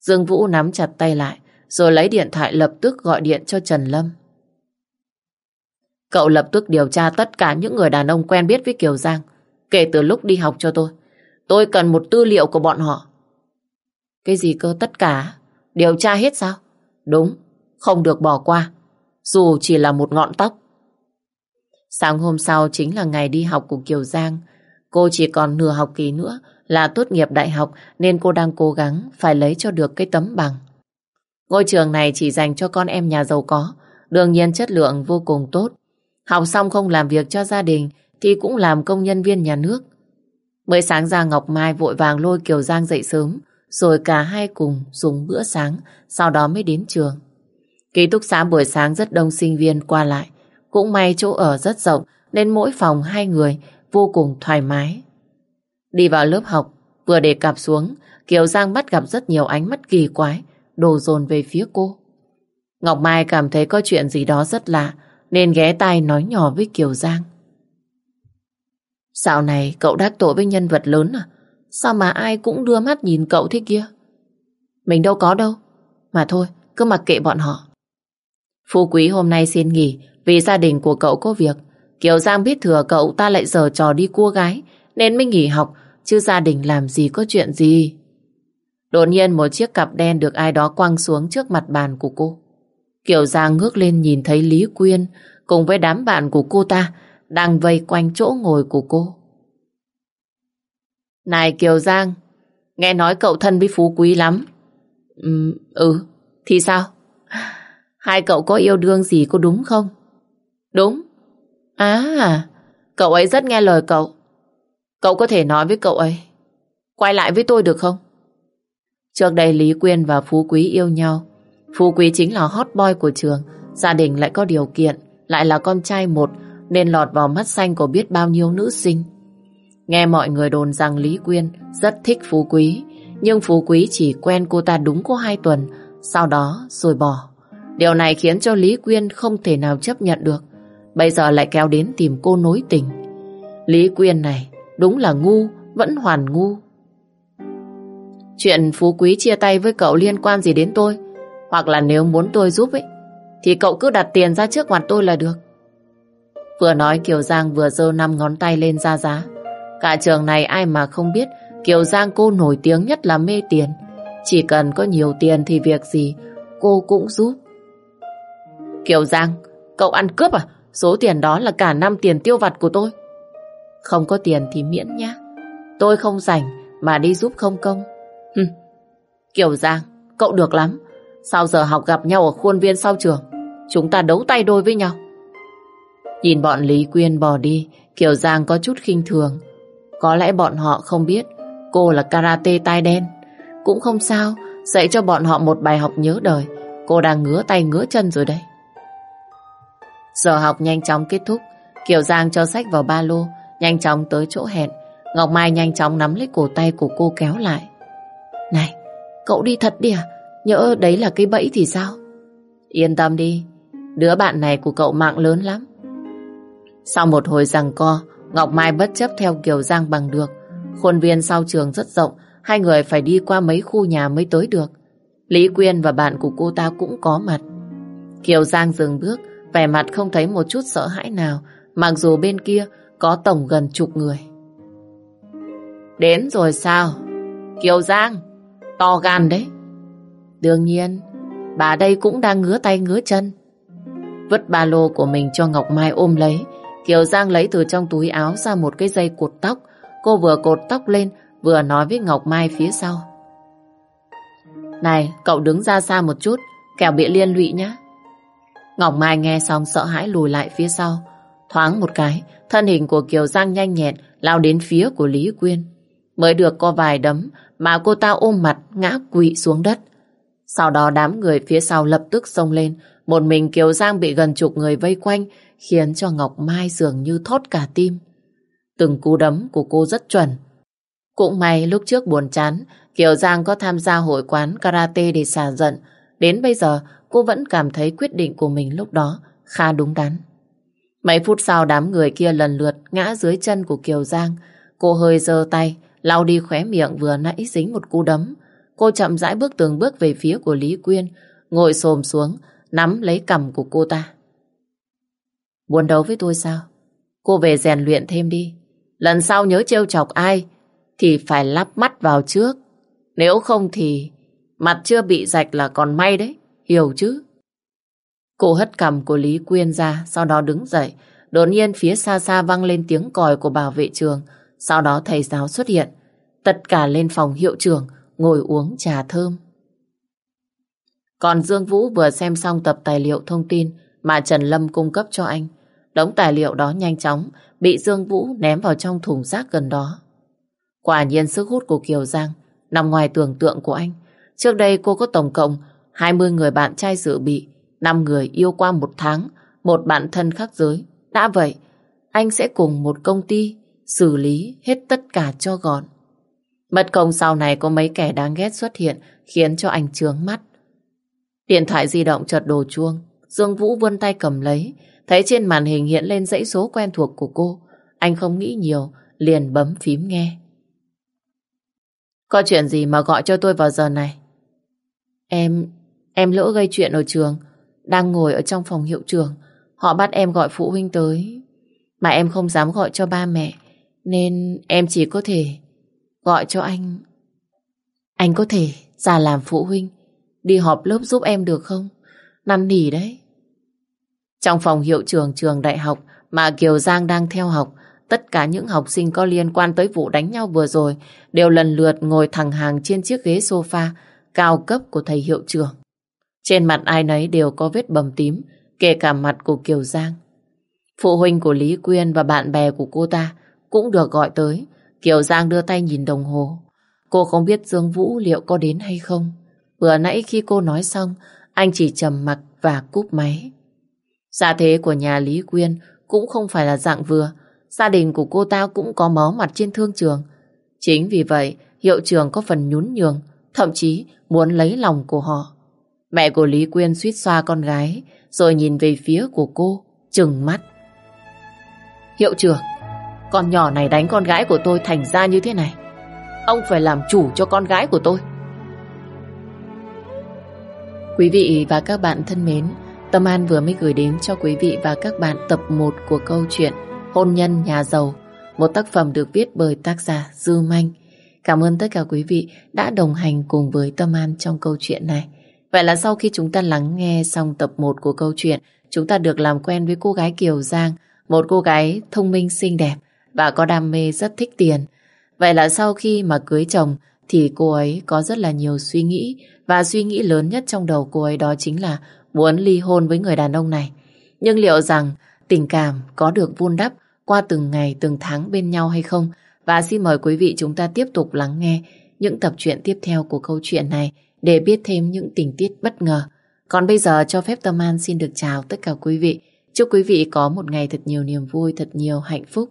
Dương Vũ nắm chặt tay lại, rồi lấy điện thoại lập tức gọi điện cho Trần Lâm. Cậu lập tức điều tra tất cả những người đàn ông quen biết với Kiều Giang, kể từ lúc đi học cho tôi. Tôi cần một tư liệu của bọn họ. Cái gì cơ tất cả? Điều tra hết sao? Đúng, không được bỏ qua. Dù chỉ là một ngọn tóc. Sáng hôm sau chính là ngày đi học của Kiều Giang. Cô chỉ còn nửa học kỳ nữa là tốt nghiệp đại học nên cô đang cố gắng phải lấy cho được cái tấm bằng. Ngôi trường này chỉ dành cho con em nhà giàu có, đương nhiên chất lượng vô cùng tốt. Học xong không làm việc cho gia đình thì cũng làm công nhân viên nhà nước. Mới sáng ra Ngọc Mai vội vàng lôi Kiều Giang dậy sớm rồi cả hai cùng dùng bữa sáng, sau đó mới đến trường. Ký túc xá buổi sáng rất đông sinh viên qua lại, cũng may chỗ ở rất rộng nên mỗi phòng hai người vô cùng thoải mái. Đi vào lớp học, vừa để cặp xuống, Kiều Giang bắt gặp rất nhiều ánh mắt kỳ quái, đổ dồn về phía cô. Ngọc Mai cảm thấy có chuyện gì đó rất lạ, nên ghé tai nói nhỏ với Kiều Giang. Dạo này cậu đắc tội với nhân vật lớn à? Sao mà ai cũng đưa mắt nhìn cậu thế kia? Mình đâu có đâu. Mà thôi, cứ mặc kệ bọn họ. Phú Quý hôm nay xin nghỉ vì gia đình của cậu có việc. Kiều Giang biết thừa cậu ta lại giờ trò đi cua gái nên mới nghỉ học chứ gia đình làm gì có chuyện gì. Đột nhiên một chiếc cặp đen được ai đó quăng xuống trước mặt bàn của cô. Kiều Giang ngước lên nhìn thấy Lý Quyên cùng với đám bạn của cô ta đang vây quanh chỗ ngồi của cô. Này Kiều Giang, nghe nói cậu thân với Phú Quý lắm. Ừ, ừ, thì sao? Hai cậu có yêu đương gì có đúng không? Đúng. À, cậu ấy rất nghe lời cậu. Cậu có thể nói với cậu ấy. Quay lại với tôi được không? Trước đây Lý Quyên và Phú Quý yêu nhau. Phú Quý chính là hot boy của trường. Gia đình lại có điều kiện, lại là con trai một, nên lọt vào mắt xanh của biết bao nhiêu nữ sinh. Nghe mọi người đồn rằng Lý Quyên rất thích Phú Quý, nhưng Phú Quý chỉ quen cô ta đúng có hai tuần, sau đó rồi bỏ. Điều này khiến cho Lý Quyên không thể nào chấp nhận được. Bây giờ lại kéo đến tìm cô nối tình. Lý Quyên này đúng là ngu, vẫn hoàn ngu. Chuyện Phú Quý chia tay với cậu liên quan gì đến tôi? Hoặc là nếu muốn tôi giúp ấy, thì cậu cứ đặt tiền ra trước mặt tôi là được. Vừa nói Kiều Giang vừa giơ năm ngón tay lên ra giá. Cả trường này ai mà không biết Kiều Giang cô nổi tiếng nhất là mê tiền. Chỉ cần có nhiều tiền thì việc gì cô cũng giúp. Kiều Giang, cậu ăn cướp à? Số tiền đó là cả năm tiền tiêu vặt của tôi. Không có tiền thì miễn nhá. Tôi không rảnh mà đi giúp không công. Hừ. Kiều Giang, cậu được lắm. Sau giờ học gặp nhau ở khuôn viên sau trường, chúng ta đấu tay đôi với nhau. Nhìn bọn Lý Quyên bỏ đi, Kiều Giang có chút khinh thường. Có lẽ bọn họ không biết cô là karate tai đen. Cũng không sao, dạy cho bọn họ một bài học nhớ đời. Cô đang ngứa tay ngứa chân rồi đây. Giờ học nhanh chóng kết thúc, Kiều Giang cho sách vào ba lô, nhanh chóng tới chỗ hẹn. Ngọc Mai nhanh chóng nắm lấy cổ tay của cô kéo lại. Này, cậu đi thật đi à? Nhỡ đấy là cái bẫy thì sao? Yên tâm đi, đứa bạn này của cậu mạng lớn lắm. Sau một hồi rằng co, Ngọc Mai bất chấp theo Kiều Giang bằng được. Khuôn viên sau trường rất rộng, hai người phải đi qua mấy khu nhà mới tới được. Lý Quyên và bạn của cô ta cũng có mặt. Kiều Giang dừng bước, vẻ mặt không thấy một chút sợ hãi nào, mặc dù bên kia có tổng gần chục người. Đến rồi sao? Kiều Giang, to gan đấy. Đương nhiên, bà đây cũng đang ngứa tay ngứa chân. Vứt ba lô của mình cho Ngọc Mai ôm lấy, Kiều Giang lấy từ trong túi áo ra một cái dây cột tóc. Cô vừa cột tóc lên, vừa nói với Ngọc Mai phía sau. Này, cậu đứng ra xa một chút, kẻo bị liên lụy nhé. Ngọc Mai nghe xong sợ hãi lùi lại phía sau. Thoáng một cái, thân hình của Kiều Giang nhanh nhẹn lao đến phía của Lý Quyên. Mới được có vài đấm mà cô ta ôm mặt ngã quỵ xuống đất. Sau đó đám người phía sau lập tức xông lên. Một mình Kiều Giang bị gần chục người vây quanh khiến cho Ngọc Mai dường như thót cả tim. Từng cú đấm của cô rất chuẩn. Cũng may lúc trước buồn chán, Kiều Giang có tham gia hội quán karate để xả giận. Đến bây giờ, cô vẫn cảm thấy quyết định của mình lúc đó khá đúng đắn. Mấy phút sau đám người kia lần lượt ngã dưới chân của Kiều Giang. Cô hơi giơ tay, lau đi khóe miệng vừa nãy dính một cú đấm. Cô chậm rãi bước từng bước về phía của Lý Quyên, ngồi xồm xuống, nắm lấy cầm của cô ta. Buồn đấu với tôi sao? Cô về rèn luyện thêm đi. Lần sau nhớ trêu chọc ai thì phải lắp mắt vào trước. Nếu không thì mặt chưa bị rạch là còn may đấy. Hiểu chứ? Cô hất cầm của Lý Quyên ra, sau đó đứng dậy. Đột nhiên phía xa xa vang lên tiếng còi của bảo vệ trường. Sau đó thầy giáo xuất hiện. Tất cả lên phòng hiệu trường ngồi uống trà thơm. Còn Dương Vũ vừa xem xong tập tài liệu thông tin mà Trần Lâm cung cấp cho anh. Đống tài liệu đó nhanh chóng bị Dương Vũ ném vào trong thùng rác gần đó. Quả nhiên sức hút của Kiều Giang nằm ngoài tưởng tượng của anh. Trước đây cô có tổng cộng 20 người bạn trai dự bị, 5 người yêu qua một tháng, một bạn thân khác giới. Đã vậy, anh sẽ cùng một công ty xử lý hết tất cả cho gọn. Mất công sau này có mấy kẻ đáng ghét xuất hiện khiến cho anh trướng mắt. Điện thoại di động chợt đổ chuông, Dương Vũ vươn tay cầm lấy, thấy trên màn hình hiện lên dãy số quen thuộc của cô. Anh không nghĩ nhiều, liền bấm phím nghe. Có chuyện gì mà gọi cho tôi vào giờ này? Em, em lỡ gây chuyện ở trường, đang ngồi ở trong phòng hiệu trường. Họ bắt em gọi phụ huynh tới, mà em không dám gọi cho ba mẹ, nên em chỉ có thể gọi cho anh. Anh có thể ra làm phụ huynh, đi họp lớp giúp em được không? Năn nỉ đấy. Trong phòng hiệu trường trường đại học mà Kiều Giang đang theo học, tất cả những học sinh có liên quan tới vụ đánh nhau vừa rồi đều lần lượt ngồi thẳng hàng trên chiếc ghế sofa cao cấp của thầy hiệu trưởng. Trên mặt ai nấy đều có vết bầm tím, kể cả mặt của Kiều Giang. Phụ huynh của Lý Quyên và bạn bè của cô ta cũng được gọi tới. Kiều Giang đưa tay nhìn đồng hồ. Cô không biết Dương Vũ liệu có đến hay không. Vừa nãy khi cô nói xong, anh chỉ trầm mặc và cúp máy. Gia thế của nhà Lý Quyên cũng không phải là dạng vừa. Gia đình của cô ta cũng có máu mặt trên thương trường. Chính vì vậy, hiệu trưởng có phần nhún nhường, thậm chí muốn lấy lòng của họ. Mẹ của Lý Quyên suýt xoa con gái, rồi nhìn về phía của cô, trừng mắt. Hiệu trưởng, con nhỏ này đánh con gái của tôi thành ra như thế này. Ông phải làm chủ cho con gái của tôi. Quý vị và các bạn thân mến, Tâm An vừa mới gửi đến cho quý vị và các bạn tập 1 của câu chuyện Hôn nhân nhà giàu, một tác phẩm được viết bởi tác giả Dư Manh. Cảm ơn tất cả quý vị đã đồng hành cùng với Tâm An trong câu chuyện này. Vậy là sau khi chúng ta lắng nghe xong tập 1 của câu chuyện, chúng ta được làm quen với cô gái Kiều Giang, một cô gái thông minh xinh đẹp và có đam mê rất thích tiền. Vậy là sau khi mà cưới chồng thì cô ấy có rất là nhiều suy nghĩ và suy nghĩ lớn nhất trong đầu cô ấy đó chính là muốn ly hôn với người đàn ông này. Nhưng liệu rằng tình cảm có được vun đắp qua từng ngày từng tháng bên nhau hay không? Và xin mời quý vị chúng ta tiếp tục lắng nghe những tập truyện tiếp theo của câu chuyện này để biết thêm những tình tiết bất ngờ. Còn bây giờ cho phép Tâm An xin được chào tất cả quý vị. Chúc quý vị có một ngày thật nhiều niềm vui, thật nhiều hạnh phúc.